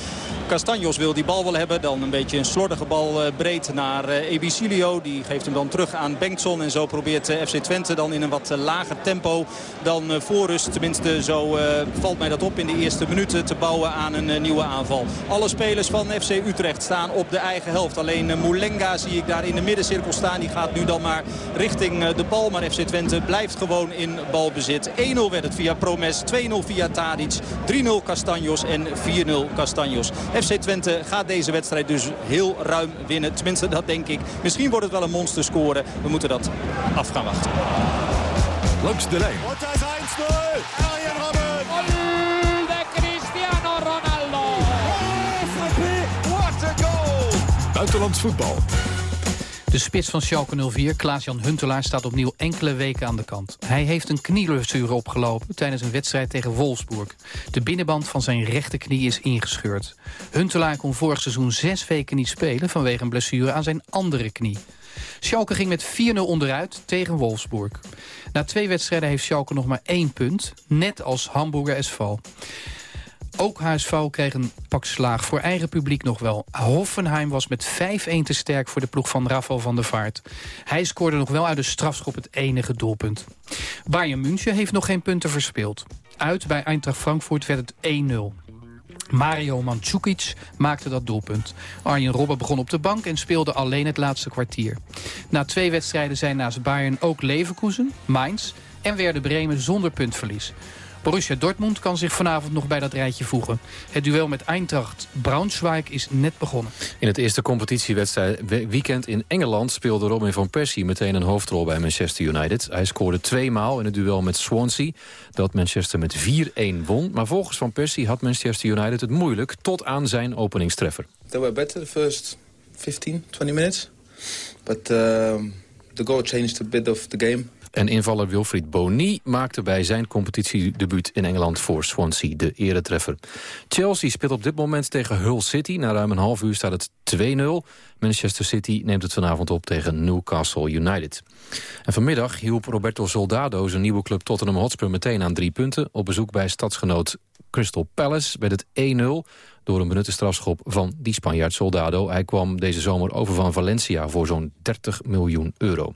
S6: Castanjos wil die bal wel hebben. Dan een beetje een slordige bal breed naar Ebicilio. Die geeft hem dan terug aan Bengtson. En zo probeert FC Twente dan in een wat lager tempo dan voor rust. Tenminste, zo valt mij dat op in de eerste minuten te bouwen aan een nieuwe aanval. Alle spelers van FC Utrecht staan op de eigen helft. Alleen Moulenga zie ik daar in de middencirkel staan. Die gaat nu dan maar richting de bal. Maar FC Twente blijft gewoon in balbezit. 1-0 werd het via Promes. 2-0 via Tadic. 3-0 Castanjos en 4-0 Castanjos. FC Twente gaat deze wedstrijd dus heel ruim winnen. Tenminste, dat denk ik. Misschien wordt het wel een monsterscore. We moeten dat af gaan wachten.
S1: Langs de lijn.
S18: Und da ist 1-0. Arjen Robben.
S19: Gol de Cristiano Ronaldo.
S18: Oh, frappé. What a goal.
S1: Buitenlands voetbal.
S5: De spits van Schalke 04, Klaas-Jan Huntelaar, staat opnieuw enkele weken aan de kant. Hij heeft een knieblessure opgelopen tijdens een wedstrijd tegen Wolfsburg. De binnenband van zijn rechterknie is ingescheurd. Huntelaar kon vorig seizoen zes weken niet spelen vanwege een blessure aan zijn andere knie. Schalke ging met 4-0 onderuit tegen Wolfsburg. Na twee wedstrijden heeft Schalke nog maar één punt, net als Hamburger SV. Ook HSV kreeg een pak slaag voor eigen publiek nog wel. Hoffenheim was met 5-1 te sterk voor de ploeg van Rafael van der Vaart. Hij scoorde nog wel uit de strafschop het enige doelpunt. Bayern München heeft nog geen punten verspeeld. Uit bij Eintracht Frankfurt werd het 1-0. Mario Mandzukic maakte dat doelpunt. Arjen Robben begon op de bank en speelde alleen het laatste kwartier. Na twee wedstrijden zijn naast Bayern ook Leverkusen, Mainz en Werder Bremen zonder puntverlies. Borussia Dortmund kan zich vanavond nog bij dat rijtje voegen. Het duel met Eintracht Braunschweig is net begonnen.
S7: In het eerste competitiewedstrijd weekend in Engeland... speelde Robin van Persie meteen een hoofdrol bij Manchester United. Hij scoorde twee maal in het duel met Swansea... dat Manchester met 4-1 won. Maar volgens Van Persie had Manchester United het moeilijk... tot aan zijn openingstreffer.
S20: They were better the first 15, 20 minutes. But uh, the goal changed a bit of the game.
S7: En invaller Wilfried Boni maakte bij zijn competitiedebuut in Engeland voor Swansea de eretreffer. Chelsea speelt op dit moment tegen Hull City. Na ruim een half uur staat het 2-0. Manchester City neemt het vanavond op tegen Newcastle United. En vanmiddag hielp Roberto Soldado zijn nieuwe club Tottenham Hotspur meteen aan drie punten. Op bezoek bij stadsgenoot Crystal Palace werd het 1-0 door een benutte strafschop van die Spanjaard Soldado. Hij kwam deze zomer over van Valencia voor zo'n 30 miljoen euro.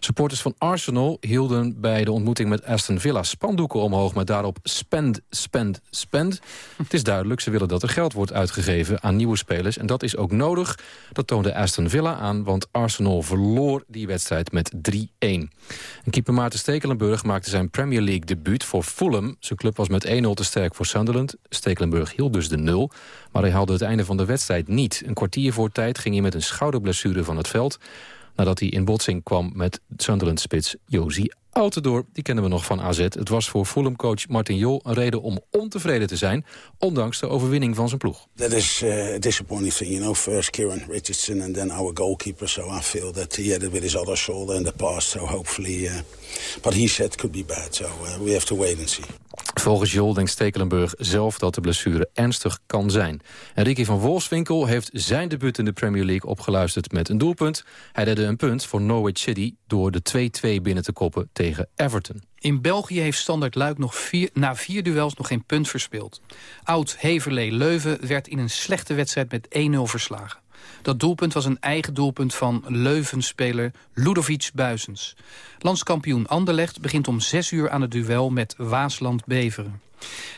S7: Supporters van Arsenal hielden bij de ontmoeting met Aston Villa spandoeken omhoog met daarop spend, spend, spend. Het is duidelijk, ze willen dat er geld wordt uitgegeven aan nieuwe spelers. En dat is ook nodig. Dat toonde Aston Villa aan, want Arsenal verloor die wedstrijd met 3-1. En keeper Maarten Stekelenburg maakte zijn Premier League debuut voor Fulham. Zijn club was met 1-0 te sterk voor Sunderland. Stekelenburg hield dus de 0, maar hij haalde het einde van de wedstrijd niet. Een kwartier voor tijd ging hij met een schouderblessure van het veld nadat hij in botsing kwam met Sunderland-spits Josie Autodoor. Die kennen we nog van AZ. Het was voor Fulham-coach Martin Jol een reden om ontevreden te zijn... ondanks de overwinning van zijn ploeg.
S21: That is uh, a disappointing thing, you know. First Kieran Richardson and then our goalkeeper. So I feel that he had it with his other shoulder in the past. So hopefully... Uh, but he said it could be bad, so uh, we have to wait and see.
S7: Volgens Jol denkt Stekelenburg zelf dat de blessure ernstig kan zijn. En Ricky van Wolfswinkel heeft zijn debuut in de Premier League opgeluisterd met een doelpunt. Hij redde een punt voor Norwich City door de 2-2 binnen te koppen tegen Everton.
S5: In België heeft Standard Luik nog na vier duels nog geen punt verspeeld. Oud Heverlee Leuven werd in een slechte wedstrijd met 1-0 verslagen. Dat doelpunt was een eigen doelpunt van Leuvenspeler Ludovic Buizens. Landskampioen Anderlecht begint om 6 uur aan het duel met Waasland-Beveren.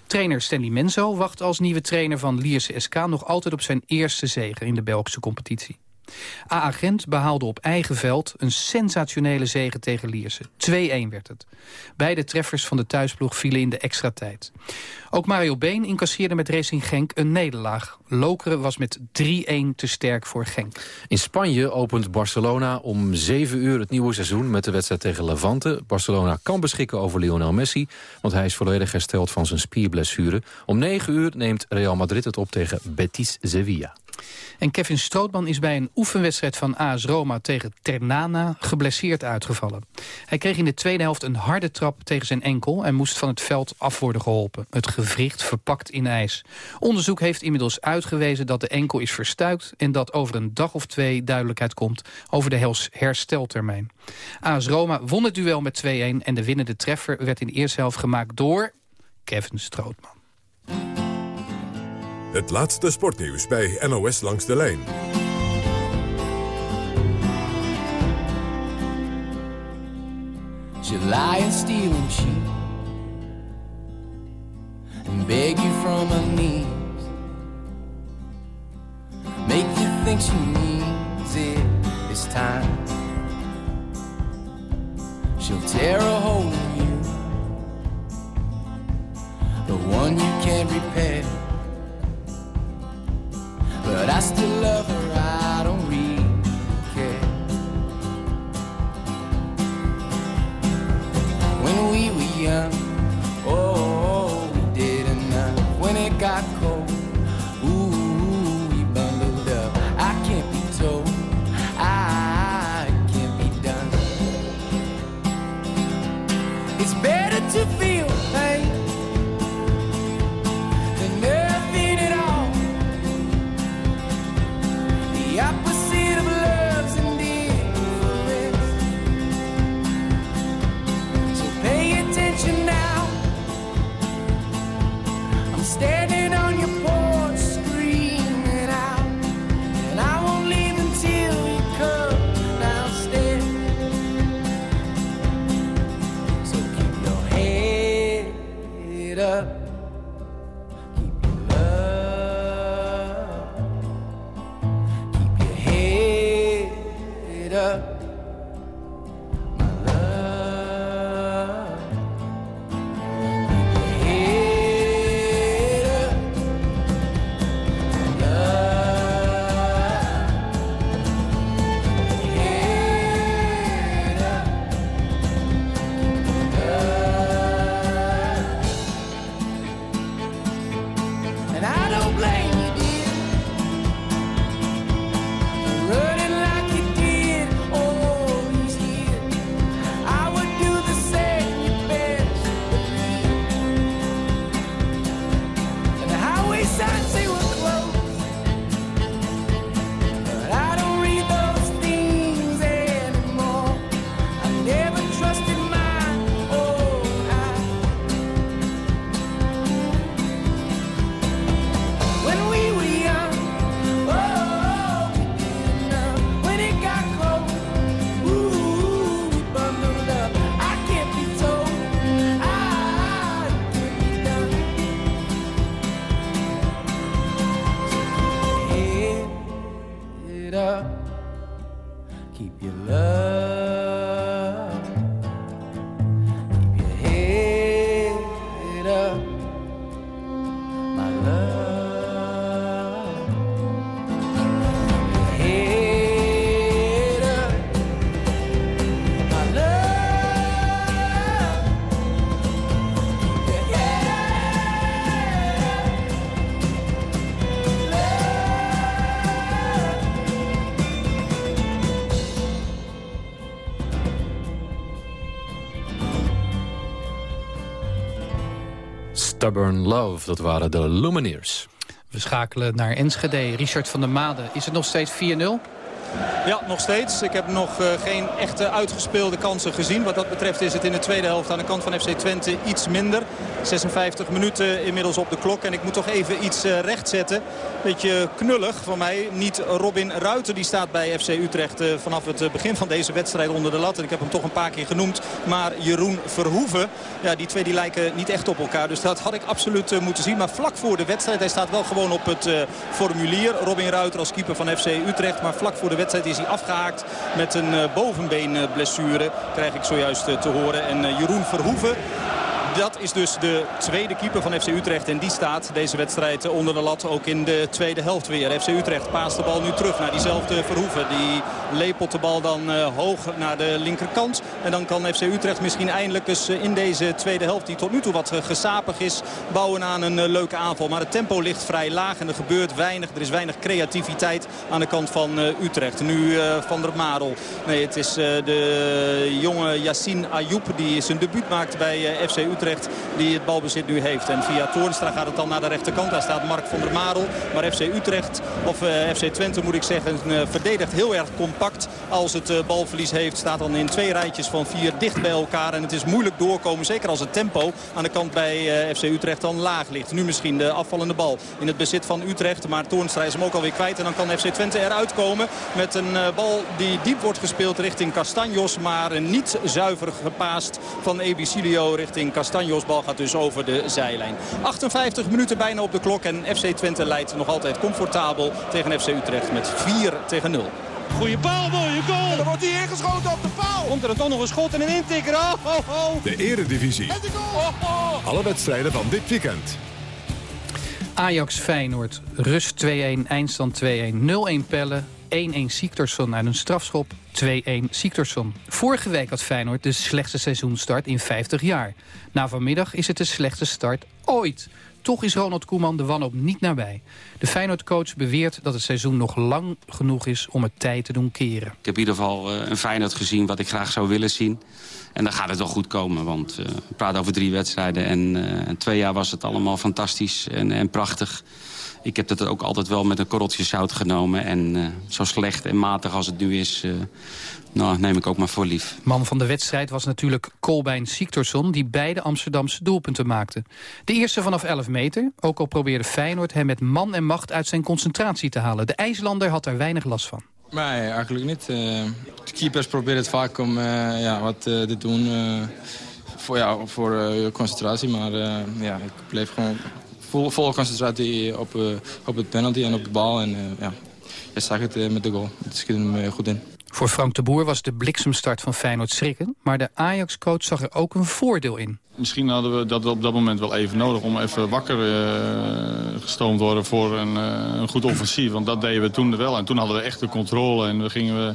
S5: Trainer Stanley Menzo wacht als nieuwe trainer van Lierse SK... nog altijd op zijn eerste zege in de Belgische competitie. AA Gent behaalde op eigen veld een sensationele zege tegen Lierse. 2-1 werd het. Beide treffers van de thuisploeg vielen in de extra tijd. Ook Mario Been incasseerde met Racing Genk een nederlaag. Lokeren was met 3-1 te sterk voor Genk.
S7: In Spanje opent Barcelona om 7 uur het nieuwe seizoen... met de wedstrijd tegen Levante. Barcelona kan beschikken over Lionel Messi... want hij is volledig hersteld van zijn spierblessure. Om 9 uur neemt Real Madrid het op tegen Betis Sevilla.
S5: En Kevin Strootman is bij een oefenwedstrijd van AS Roma tegen Ternana geblesseerd uitgevallen. Hij kreeg in de tweede helft een harde trap tegen zijn enkel en moest van het veld af worden geholpen. Het gewricht verpakt in ijs. Onderzoek heeft inmiddels uitgewezen dat de enkel is verstuikt en dat over een dag of twee duidelijkheid komt over de hersteltermijn. AS Roma won het duel met 2-1 en de winnende treffer werd in de eerste helft gemaakt door Kevin Strootman.
S1: Het laatste sportnieuws bij NOS Langs de Lijn.
S19: Lie and steal and cheat. And beg you from her knees. Make you think she needs it this time. She'll tear a hole in you. The one you can't repair but I still love her,
S7: Stubborn Love, dat waren de Lumineers.
S5: We schakelen naar Enschede. Richard van der Made. Is het nog steeds 4-0?
S6: Ja, nog steeds. Ik heb nog uh, geen echte uitgespeelde kansen gezien. Wat dat betreft is het in de tweede helft aan de kant van FC Twente iets minder. 56 minuten inmiddels op de klok. En ik moet toch even iets uh, rechtzetten. Beetje knullig van mij. Niet Robin Ruiter, die staat bij FC Utrecht uh, vanaf het begin van deze wedstrijd onder de lat. En ik heb hem toch een paar keer genoemd. Maar Jeroen Verhoeven, ja, die twee die lijken niet echt op elkaar. Dus dat had ik absoluut moeten zien. Maar vlak voor de wedstrijd, hij staat wel gewoon op het formulier. Robin Ruiter als keeper van FC Utrecht. Maar vlak voor de wedstrijd is hij afgehaakt met een bovenbeenblessure. Krijg ik zojuist te horen. En Jeroen Verhoeven dat is dus de tweede keeper van FC Utrecht. En die staat deze wedstrijd onder de lat ook in de tweede helft weer. FC Utrecht paast de bal nu terug naar diezelfde Verhoeven. Die lepelt de bal dan uh, hoog naar de linkerkant. En dan kan FC Utrecht misschien eindelijk eens in deze tweede helft... die tot nu toe wat gesapig is, bouwen aan een leuke aanval. Maar het tempo ligt vrij laag en er gebeurt weinig. Er is weinig creativiteit aan de kant van Utrecht. Nu Van der Marel. Nee, het is de jonge Yassine Ayoub die zijn debuut maakt bij FC Utrecht die het balbezit nu heeft. En via Toornstra gaat het dan naar de rechterkant. Daar staat Mark van der Marel. Maar FC Utrecht, of uh, FC Twente moet ik zeggen, uh, verdedigt heel erg compact. Als het uh, balverlies heeft, staat dan in twee rijtjes van vier dicht bij elkaar. En het is moeilijk doorkomen, zeker als het tempo aan de kant bij FC Utrecht dan laag ligt. Nu misschien de afvallende bal in het bezit van Utrecht. Maar Toornstra is hem ook alweer kwijt. En dan kan FC Twente eruit komen met een bal die diep wordt gespeeld richting Castanjos. Maar niet zuiver gepaast van Ebicilio richting Castanjos. Castanjos bal gaat dus over de zijlijn. 58 minuten bijna op de klok en FC Twente leidt nog altijd comfortabel tegen FC Utrecht met 4 tegen 0.
S18: Goeie paal, mooie goal. En dan wordt hij ingeschoten op de paal.
S6: Komt er dan toch nog een schot en een intikker. Oh, oh, oh.
S1: De eredivisie.
S18: En de goal. Oh, oh.
S1: Alle wedstrijden van dit weekend.
S5: Ajax Feyenoord, rust 2-1, eindstand 2-1, 0-1 Pelle, 1-1 Siktorsson uit een strafschop, 2-1 Siktorsson. Vorige week had Feyenoord de slechtste seizoenstart in 50 jaar. Na vanmiddag is het de slechtste start ooit. Toch is Ronald Koeman de wanhoop niet nabij. De Feyenoord-coach beweert dat het seizoen nog lang genoeg is om het tijd te doen keren.
S22: Ik heb in ieder geval een Feyenoord gezien wat ik graag zou willen zien. En dan gaat het wel goed komen, want uh, we praten over drie wedstrijden. En uh, twee jaar was het allemaal fantastisch en, en prachtig. Ik heb dat ook altijd wel met een korreltje zout genomen. En uh, zo slecht en matig als het nu is, uh, nou, neem ik ook maar voor lief.
S5: Man van de wedstrijd was natuurlijk Kolbein Siktorsson... die beide Amsterdamse doelpunten maakte. De eerste vanaf 11 meter. Ook al probeerde Feyenoord hem met man en macht uit zijn concentratie te halen. De IJslander had er weinig last van.
S23: Nee, eigenlijk niet. Uh, de keepers proberen het vaak om ja, wat te doen voor, ja, voor concentratie. Maar ja, ik bleef gewoon vol, volle concentratie op, uh, op het penalty en op de bal. En uh, ja, je zag het uh, met de goal. Het schiet hem goed in.
S5: Voor Frank de Boer was de bliksemstart van Feyenoord schrikken. Maar de Ajax-coach zag er ook een voordeel in.
S24: Misschien hadden we dat op dat moment wel even nodig om even wakker gestoomd te worden voor een, een goed offensief. Want dat deden we toen wel. En toen hadden we echt de controle en we gingen we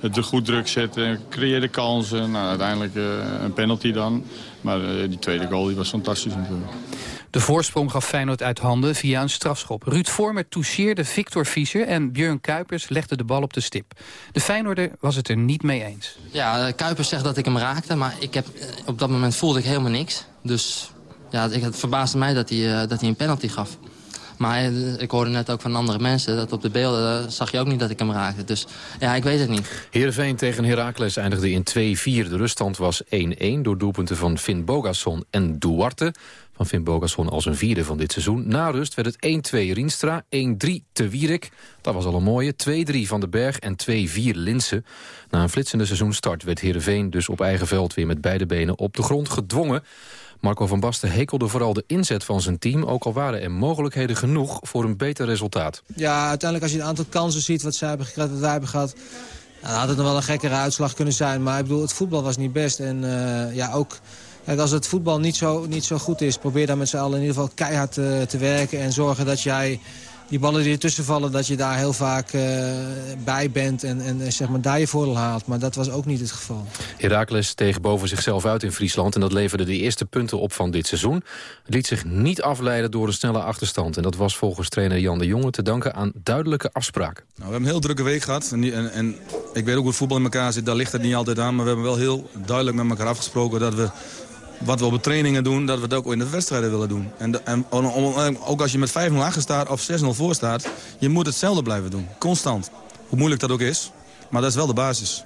S24: het goed druk zetten, creëerden kansen. Nou, uiteindelijk een penalty dan. Maar die tweede goal die was fantastisch natuurlijk.
S5: De voorsprong gaf Feyenoord uit handen via een strafschop. Ruud Vormer toucheerde Victor Fischer en Björn Kuipers legde de bal op de stip. De Feyenoorder was het er niet mee eens.
S14: Ja, Kuipers zegt dat ik hem raakte, maar ik heb, op dat moment voelde ik helemaal niks. Dus ja, het verbaasde mij dat hij, dat hij een penalty gaf. Maar ik hoorde net ook van andere mensen dat op de beelden zag je ook niet dat ik hem raakte. Dus ja, ik weet het niet.
S7: Heerenveen tegen Heracles eindigde in 2-4. De ruststand was 1-1 door doelpunten van Finn Bogasson en Duarte van Finn Bogasson als een vierde van dit seizoen. Na rust werd het 1-2 Rienstra, 1-3 Te Wierik. Dat was al een mooie. 2-3 Van den Berg en 2-4 Linsen. Na een flitsende seizoenstart werd Heerenveen dus op eigen veld... weer met beide benen op de grond gedwongen. Marco van Basten hekelde vooral de inzet van zijn team... ook al waren er mogelijkheden genoeg voor een beter resultaat.
S8: Ja, uiteindelijk als je een aantal kansen ziet wat, zij hebben gekregen, wat wij hebben gehad... dan had het nog wel een gekkere uitslag kunnen zijn. Maar ik bedoel, het voetbal was niet best. En uh, ja, ook Kijk, als het voetbal niet zo, niet zo goed is, probeer dan met z'n allen in ieder geval keihard te, te werken. En zorgen dat jij die ballen die ertussen vallen, dat je daar heel vaak uh, bij bent en, en zeg maar daar je voordeel haalt. Maar dat was ook niet het geval.
S7: Heracles steeg boven zichzelf uit in Friesland en dat leverde de eerste punten op van dit seizoen. Het liet zich niet afleiden door een snelle achterstand. En dat was volgens trainer Jan de Jonge te danken aan duidelijke afspraken.
S25: Nou, we hebben een heel drukke week gehad. En, en, en ik weet ook hoe voetbal in elkaar zit, daar ligt het niet altijd aan. Maar we hebben wel heel duidelijk met elkaar afgesproken dat we wat we op trainingen doen, dat we het ook in de wedstrijden willen doen. En, en ook als je met 5-0 achter staat of 6-0 voor staat, je moet hetzelfde blijven doen. Constant. Hoe moeilijk dat ook is. Maar dat is wel de basis.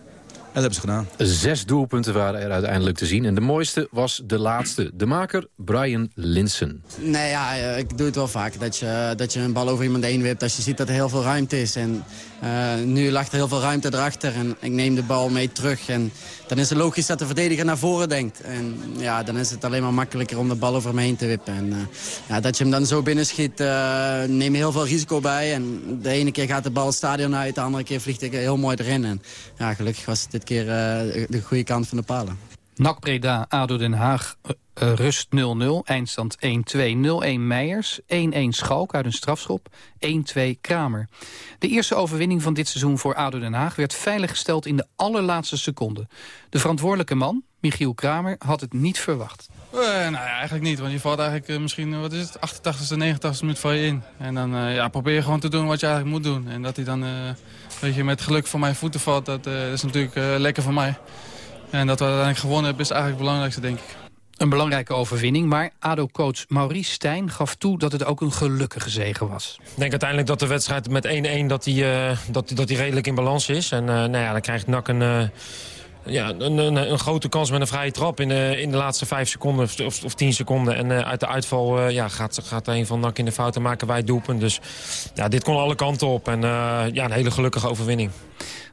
S25: En dat hebben ze gedaan.
S7: Zes doelpunten waren er uiteindelijk te zien. En de mooiste was de laatste. De maker Brian Linsen.
S26: Nee, ja, eh, ik doe het wel vaak. Dat je, dat je een bal over iemand heen wipt als je ziet dat er heel veel ruimte is. En eh, nu lag er heel veel ruimte erachter en ik neem de bal mee terug. En dan is het logisch dat de verdediger naar voren denkt. En ja, dan is het alleen maar makkelijker om de bal over hem heen te wippen. En eh, ja, dat je hem dan zo binnenschiet, eh neem je heel veel risico bij. En de ene keer gaat de bal het stadion uit, de andere keer vliegt hij heel mooi erin. En ja, gelukkig was het dit keer eh, de goede kant van de palen.
S5: NAC Breda, ADO Den Haag, eh, eh, rust 0-0, eindstand 1-2, 0-1 Meijers, 1-1 Schalk uit een strafschop, 1-2 Kramer. De eerste overwinning van dit seizoen voor ADO Den Haag werd veiliggesteld in de allerlaatste seconde. De verantwoordelijke man, Michiel Kramer, had het niet verwacht.
S23: Eh, nou ja, eigenlijk niet. Want je valt eigenlijk misschien, wat is het, 88ste, 89ste minuut val je in. En dan eh, ja, probeer je gewoon te doen wat je eigenlijk moet doen. En dat hij dan, weet je, met geluk voor mijn voeten valt, dat eh, is natuurlijk eh, lekker voor mij. En dat we uiteindelijk gewonnen hebben, is eigenlijk het belangrijkste, denk ik.
S5: Een belangrijke overwinning, maar ADO-coach Maurice Stijn gaf toe dat het ook een gelukkige zege was.
S11: Ik denk uiteindelijk dat de wedstrijd met 1-1 dat die, eh, dat, dat die redelijk in balans is. En eh, nou ja, dan krijgt NAC een, eh, ja, een, een, grote kans met een vrije trap in de, in de laatste vijf seconden of, of, of tien seconden. En eh, uit de uitval eh, ja, gaat, gaat een van NAC in de fouten maken wij doelpunt. Dus ja, dit kon alle kanten op. En eh, ja, een hele gelukkige overwinning.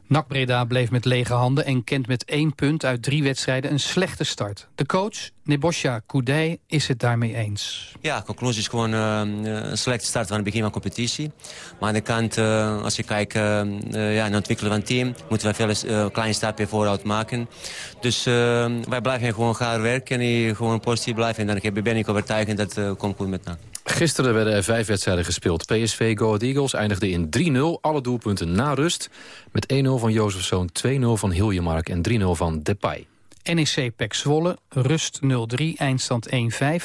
S5: NAC Breda bleef met lege handen en kent met één punt uit drie wedstrijden een slechte start. De coach, Nebosja Koudij, is het daarmee eens.
S27: Ja, conclusie is gewoon eh, een slechte start van het begin van de competitie. Maar aan de kant, eh, als je kijkt eh, eh, ja, naar het ontwikkelen van het team... moeten we veel eh, kleine stapje vooruit maken. Dus eh, wij blijven gewoon gaan werken en gewoon positief blijven. En dan ben ik overtuigd dat het komt goed met NAC.
S7: Gisteren werden er vijf wedstrijden gespeeld. PSV Go Ahead Eagles eindigde in 3-0. Alle doelpunten na rust. Met 1-0 van Jozefzoon, 2-0 van Hiljemark en 3-0 van Depay.
S5: NEC Pek Zwolle, rust 0-3, eindstand 1-5,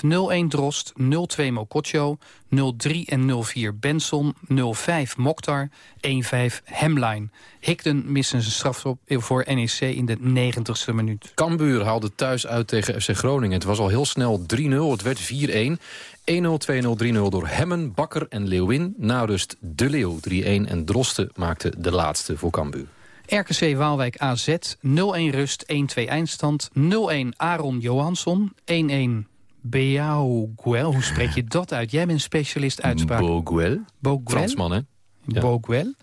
S5: 0-1 Drost, 0-2 Mokotjo, 0-3 en 0-4 Benson, 0-5 Mokhtar, 1-5 Hemline. Higden missen zijn strafschop voor NEC in de 90ste minuut.
S7: Cambuur haalde thuis uit tegen FC Groningen. Het was al heel snel 3-0, het werd 4-1. 1-0, 2-0, 3-0 door Hemmen, Bakker en Leeuwin. Na rust De Leeuw 3-1 en Drosten maakte de laatste voor Cambuur.
S5: RKC Waalwijk AZ, 0-1 rust, 1-2 eindstand, 0-1 Aaron Johansson, 1-1 Beauguel. Hoe spreek je dat uit? Jij bent specialist uitspraak.
S7: Boguel.
S5: Boguel?
S7: Fransman, hè? Ja.
S5: Boguel.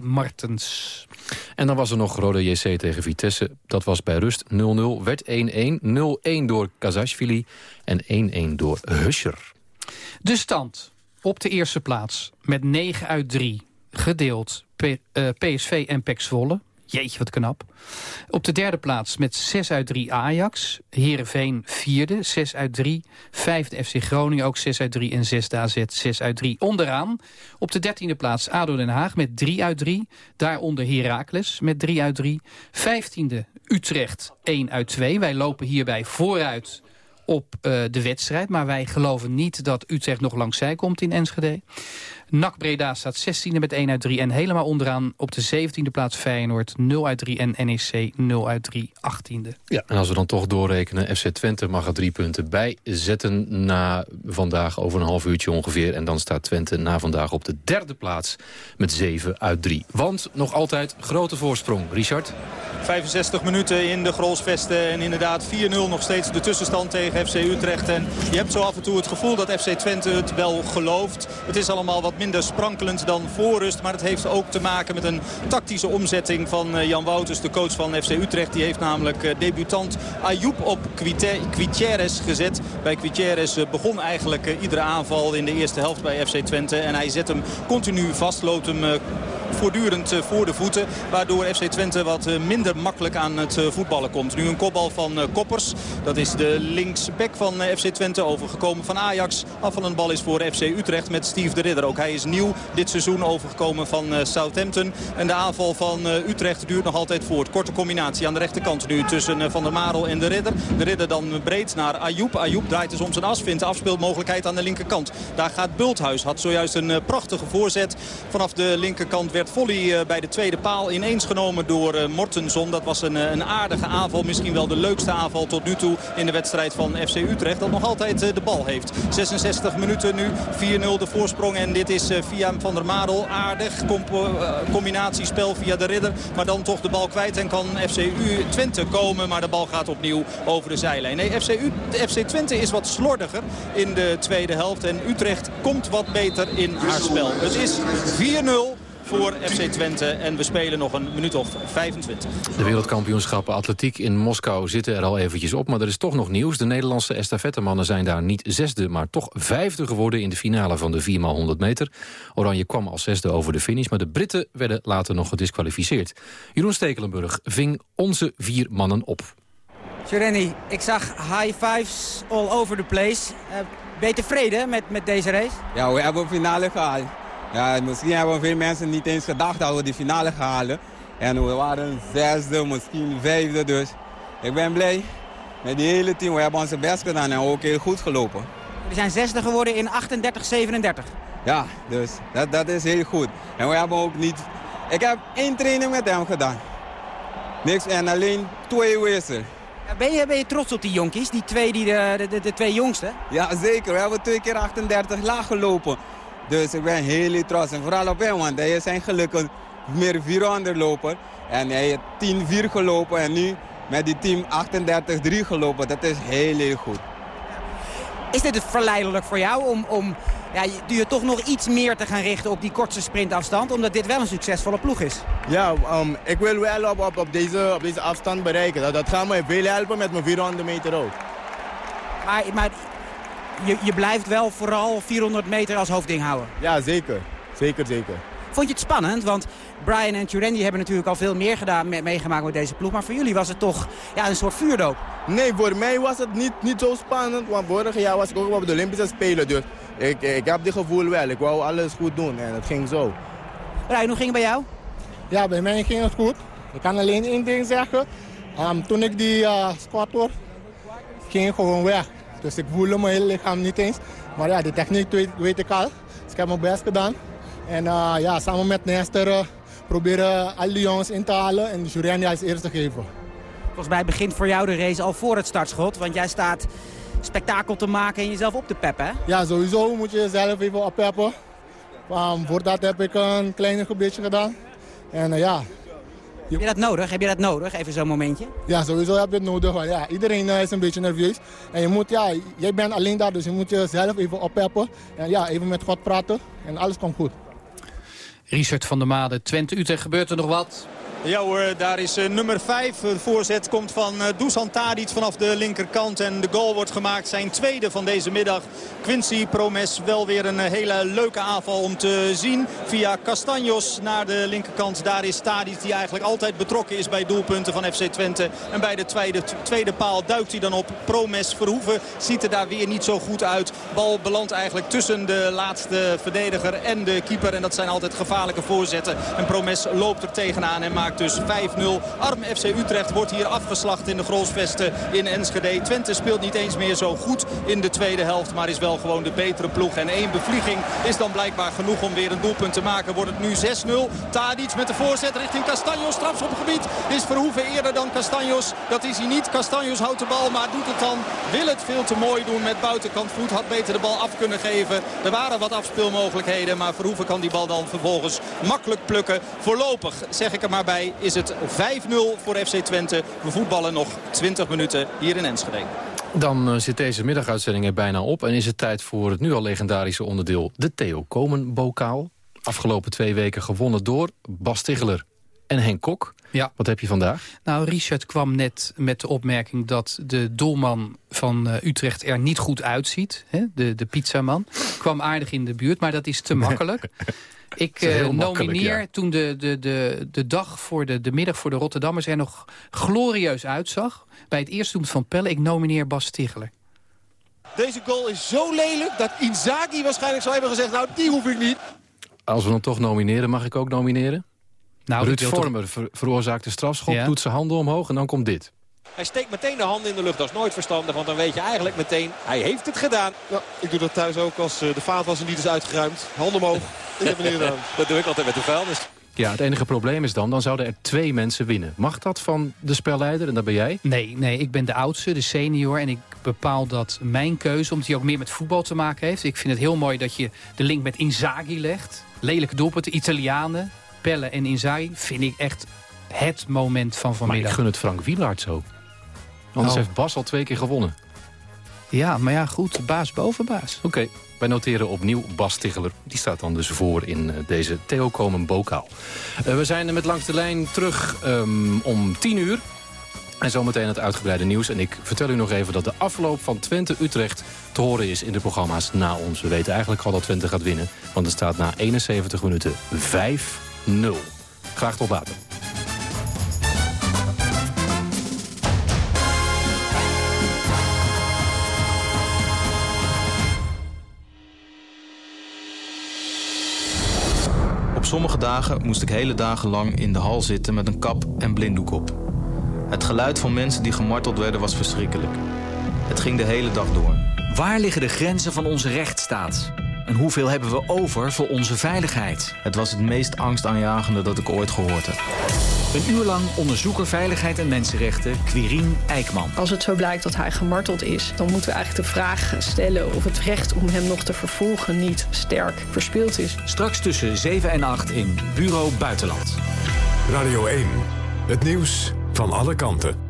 S5: 1-2 Martens.
S7: En dan was er nog Rode JC tegen Vitesse. Dat was bij rust 0-0, werd 1-1. 0-1 door Kazashvili en 1-1 door Huscher.
S5: De stand op de eerste plaats met 9 uit 3 gedeeld P- eh, PSV en PEC Zwolle. Jeetje, wat knap. Op de derde plaats met 6 uit 3 Ajax. Heerenveen vierde, 6 uit 3. Vijfde FC Groningen ook 6 uit 3. En zesde AZ 6 uit 3. Onderaan op de dertiende plaats ADO Den Haag met 3 uit 3. Daaronder Heracles met 3 uit 3. Vijftiende Utrecht 1 uit 2. Wij lopen hierbij vooruit op eh, de wedstrijd. Maar wij geloven niet dat Utrecht nog langs zij komt in Enschede. NAC Breda staat 16e met 1 uit 3. En helemaal onderaan op de 17e plaats Feyenoord 0 uit 3. En NEC 0 uit 3, 18e.
S7: Ja, en als we dan toch doorrekenen, FC Twente mag er drie punten bij zetten na vandaag over een half uurtje ongeveer. En dan staat Twente na vandaag op de derde plaats met 7 uit 3. Want nog altijd grote voorsprong. Richard?
S6: 65 minuten in de Grolsvesten en inderdaad 4-0 nog steeds de tussenstand tegen FC Utrecht. En je hebt zo af en toe het gevoel dat FC Twente het wel gelooft. Het is allemaal wat minder sprankelend dan voorrust. Maar het heeft ook te maken met een tactische omzetting van eh, Jan Wouters, de coach van FC Utrecht. Die heeft namelijk eh, debutant Ayoub op Quitieres gezet. Bij Quitieres eh, begon eigenlijk iedere aanval in de eerste helft bij FC Twente. En hij zet hem continu vast, loopt hem voortdurend eh, voor de voeten. Waardoor FC Twente wat eh, minder makkelijk aan het eh, voetballen komt. Nu een kopbal van Koppers. Dat is de linksback van FC Twente overgekomen van Ajax. Afvallende bal is voor FC Utrecht met Steve de Ridder. Ook hij is nieuw dit seizoen overgekomen van Southampton. En de aanval van Utrecht duurt nog altijd voort. Korte combinatie aan de rechterkant nu tussen Van der Marel en de Ridder. De Ridder dan breed naar Ayoub. Ayoub draait dus om zijn as, vindt afspeelmogelijkheid aan de linkerkant. Daar gaat Bulthuis. Had zojuist een prachtige voorzet. Vanaf de linkerkant werd werd volley eh, bij de tweede paal ineens genomen door uh, Mortenson. Dat was een, een aardige aanval. Misschien wel de leukste aanval tot nu toe in de wedstrijd van FC Utrecht. Dat nog altijd de bal heeft. 66 minuten nu. 4-0 de voorsprong. En dit is via Van der Madel aardig. Com combinatiespel via de ridder. Maar dan toch de bal kwijt. En kan FC Twente komen. Maar de bal gaat opnieuw over de zijlijn. Nee, FC, U FC Twente is wat slordiger in de tweede helft. En Utrecht komt wat beter in haar spel. Het is 4-0 voor FC Twente. En we spelen nog een minuut of 25.
S7: De wereldkampioenschappen atletiek in Moskou zitten er al eventjes op. Maar er is toch nog nieuws. De Nederlandse estafettemannen zijn daar niet zesde... maar toch vijfde geworden in de finale van de 4x100 meter. Oranje kwam als zesde over de finish... maar de Britten werden later nog gedisqualificeerd. Jeroen Stekelenburg ving onze vier mannen op.
S28: Jeremy, ik zag high fives all over the place. Uh, ben je tevreden met, met deze race?
S29: Ja, we hebben een finale gehaald. Ja, misschien hebben veel mensen niet eens gedacht dat we die finale gaan halen. En we waren zesde, misschien vijfde dus. Ik ben blij met die hele team. We hebben onze best gedaan en ook heel goed gelopen.
S28: We zijn zesde geworden in 38-37.
S29: Ja, dus dat, dat is heel goed. En we hebben ook niet... Ik heb één training met hem gedaan. Niks en alleen twee wissel.
S28: Ben je, ben je trots op die jonkies, die twee, die de, de, de, twee jongsten?
S29: Ja, zeker. We hebben twee keer 38 laag gelopen. Dus ik ben heel trots. En vooral op hem, want hij is zijn gelukkig meer 400 lopen. En hij heeft 10-4 gelopen en nu met die team 38-3 gelopen. Dat is heel, heel goed.
S28: Is dit het verleidelijk voor jou om, om ja, je toch nog iets meer te gaan richten op die kortste sprintafstand? Omdat dit wel een succesvolle ploeg is.
S30: Ja, um, ik wil wel op, op, op, deze, op deze afstand bereiken. Dat, dat gaat me veel helpen met mijn 400 meter ook.
S28: Maar, maar je, je blijft wel vooral 400 meter als hoofdding houden?
S30: Ja, zeker. Zeker, zeker.
S28: Vond je het spannend? Want Brian en Turendi hebben natuurlijk al veel meer gedaan, meegemaakt met deze ploeg. Maar voor jullie was het toch ja, een soort vuurdoop?
S30: Nee, voor mij was het niet, niet zo spannend. Want vorig jaar was ik ook op de Olympische Spelen. Dus ik, ik heb dit gevoel wel. Ik wou alles goed doen en het ging zo.
S28: Brian, hoe ging het bij jou?
S31: Ja, bij mij ging het goed. Ik kan alleen één ding zeggen. Um, toen ik die uh, squat hoor, ging ik gewoon weg. Dus ik voelde mijn hele lichaam niet eens. Maar ja, die techniek weet, weet ik al. Dus ik heb mijn best gedaan. En uh, ja, samen met Nestor uh, proberen al die jongens in te halen en Jurenia als eerste geven.
S28: Volgens mij begint voor jou de race al voor het startschot. Want jij staat spektakel te maken en jezelf op te peppen, hè?
S31: Ja, sowieso moet je jezelf even oppeppen. Um, voor dat heb ik een kleiner gebiedje gedaan. En uh, ja,
S28: heb je dat nodig? Heb je dat nodig? Even zo'n momentje.
S31: Ja, sowieso heb je het nodig. Want ja, iedereen uh, is een beetje nerveus. En je moet, ja, jij bent alleen daar, dus je moet jezelf even oppeppen. En ja, even met God praten. En alles komt goed.
S5: Richard van der Made, Twente Utrecht, gebeurt er nog wat?
S6: Ja daar is uh, nummer 5. De voorzet komt van uh, Dusan Tadic vanaf de linkerkant. En de goal wordt gemaakt, zijn tweede van deze middag. Quincy Promes, wel weer een hele leuke aanval om te zien. Via Castanjos naar de linkerkant. Daar is Tadic die eigenlijk altijd betrokken is bij doelpunten van FC Twente. En bij de tweede, tweede paal duikt hij dan op. Promes Verhoeven ziet er daar weer niet zo goed uit. Bal belandt eigenlijk tussen de laatste verdediger en de keeper. En dat zijn altijd gevaarlijke voorzetten. En Promes loopt er tegenaan en maakt dus 5-0. Arm FC Utrecht wordt hier afgeslacht in de Grolsvesten in Enschede. Twente speelt niet eens meer zo goed in de tweede helft. Maar is wel gewoon de betere ploeg. En één bevlieging is dan blijkbaar genoeg om weer een doelpunt te maken. Wordt het nu 6-0. Tadic met de voorzet richting Castanjos. Strafschopgebied is Verhoeven eerder dan Castanjos. Dat is hij niet. Castanjos houdt de bal, maar doet het dan. Wil het veel te mooi doen met buitenkant voet. Had beter de bal af kunnen geven. Er waren wat afspeelmogelijkheden. Maar Verhoeven kan die bal dan vervolgens makkelijk plukken. Voorlopig zeg ik er maar bij is het 5-0 voor FC Twente. We voetballen nog 20 minuten hier in Enschede.
S7: Dan uh, zit deze middaguitzending er bijna op... en is het tijd voor het nu al legendarische onderdeel... de Theo Komen-bokaal. Afgelopen twee weken gewonnen door Bas Ticheler en Henk Kok.
S5: Ja.
S7: Wat heb je vandaag?
S5: Nou, Richard kwam net met de opmerking dat de doelman van uh, Utrecht er niet goed uitziet. Hè? De, de pizzaman. Kwam aardig in de buurt, maar dat is te makkelijk. Ik uh, nomineer ja. toen de, de, de, de dag voor de, de middag voor de Rotterdammers er nog glorieus uitzag. Bij het eerste doelpunt van Pelle, ik nomineer Bas Stigler.
S32: Deze goal is zo lelijk dat Inzaghi waarschijnlijk zou hebben gezegd... nou, die hoef ik niet.
S7: Als we hem toch nomineren, mag ik ook nomineren? Nou, Ruud Vormer ver veroorzaakt de strafschop, ja. doet zijn handen omhoog en dan komt dit.
S32: Hij steekt meteen de handen in de lucht. Dat is nooit verstandig, want dan weet je eigenlijk meteen... hij heeft het gedaan.
S30: Ja, ik doe dat thuis ook als de vaatwasser niet is uitgeruimd. Handen omhoog. Ik heb het gedaan.
S32: dat doe ik altijd met de vuilnis.
S7: Ja, het enige probleem is dan, dan zouden er twee mensen winnen. Mag dat van de spelleider en dat ben jij?
S5: Nee, nee, ik ben de oudste, de senior. En ik bepaal dat mijn keuze, omdat hij ook meer met voetbal te maken heeft. Ik vind het heel mooi dat je de link met Inzaghi legt. Lelijke doelpunten, Italianen, Pelle en Inzaghi. Vind ik echt het moment van
S7: Maar
S5: vanmiddag.
S7: ik gun het Frank Wielaert zo. Anders
S5: Oh.
S7: heeft Bas al twee keer gewonnen.
S5: Ja, maar ja, goed. Baas boven baas.
S7: Oké, wij noteren opnieuw Bas Tiggeler. Die staat dan dus voor in eh, deze Theo Komen bokaal. Eh, we zijn met Langs de Lijn terug ehm, om 10 uur. En zometeen het uitgebreide nieuws. En ik vertel u nog even dat de afloop van Twente-Utrecht te horen is in de programma's na ons. We weten eigenlijk al dat Twente gaat winnen. Want er staat na 71 minuten 5-0. Graag tot later.
S33: Op sommige dagen moest ik hele dagen lang in de hal zitten met een kap en blinddoek op. Het geluid van mensen die gemarteld werden was verschrikkelijk. Het ging de hele dag door.
S34: Waar liggen de grenzen van onze rechtsstaat? En hoeveel hebben we over voor onze veiligheid?
S33: Het was het meest angstaanjagende dat ik ooit gehoord heb.
S34: Een uur lang onderzoeker veiligheid en mensenrechten, Quirine Eikman.
S35: Als het zo blijkt dat hij gemarteld is, dan moeten we eigenlijk de vraag stellen of het recht om hem nog te vervolgen niet sterk verspeeld is.
S34: Straks tussen 7 en 8 in Bureau Buitenland.
S1: Radio 1. Het nieuws van alle kanten.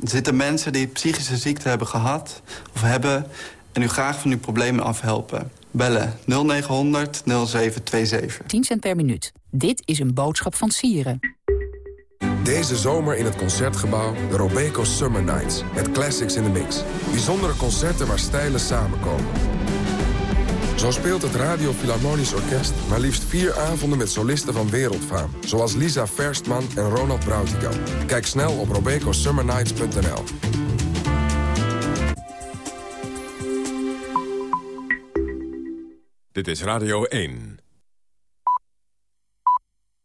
S36: Er zitten mensen die psychische ziekte hebben gehad of hebben... en u graag van uw problemen afhelpen. Bellen 0900 0727.
S37: 10 cent per minuut. Dit is een boodschap van Sieren.
S38: Deze zomer in het Concertgebouw de Robeco Summer Nights. Met classics in the mix. Bijzondere concerten waar stijlen samenkomen. Zo speelt het Radio Philharmonisch Orkest maar liefst vier avonden met solisten van wereldfaam. Zoals Lisa Verstman en Ronald Brautigam. Kijk snel op robecosummernights.nl.
S1: Dit is Radio 1.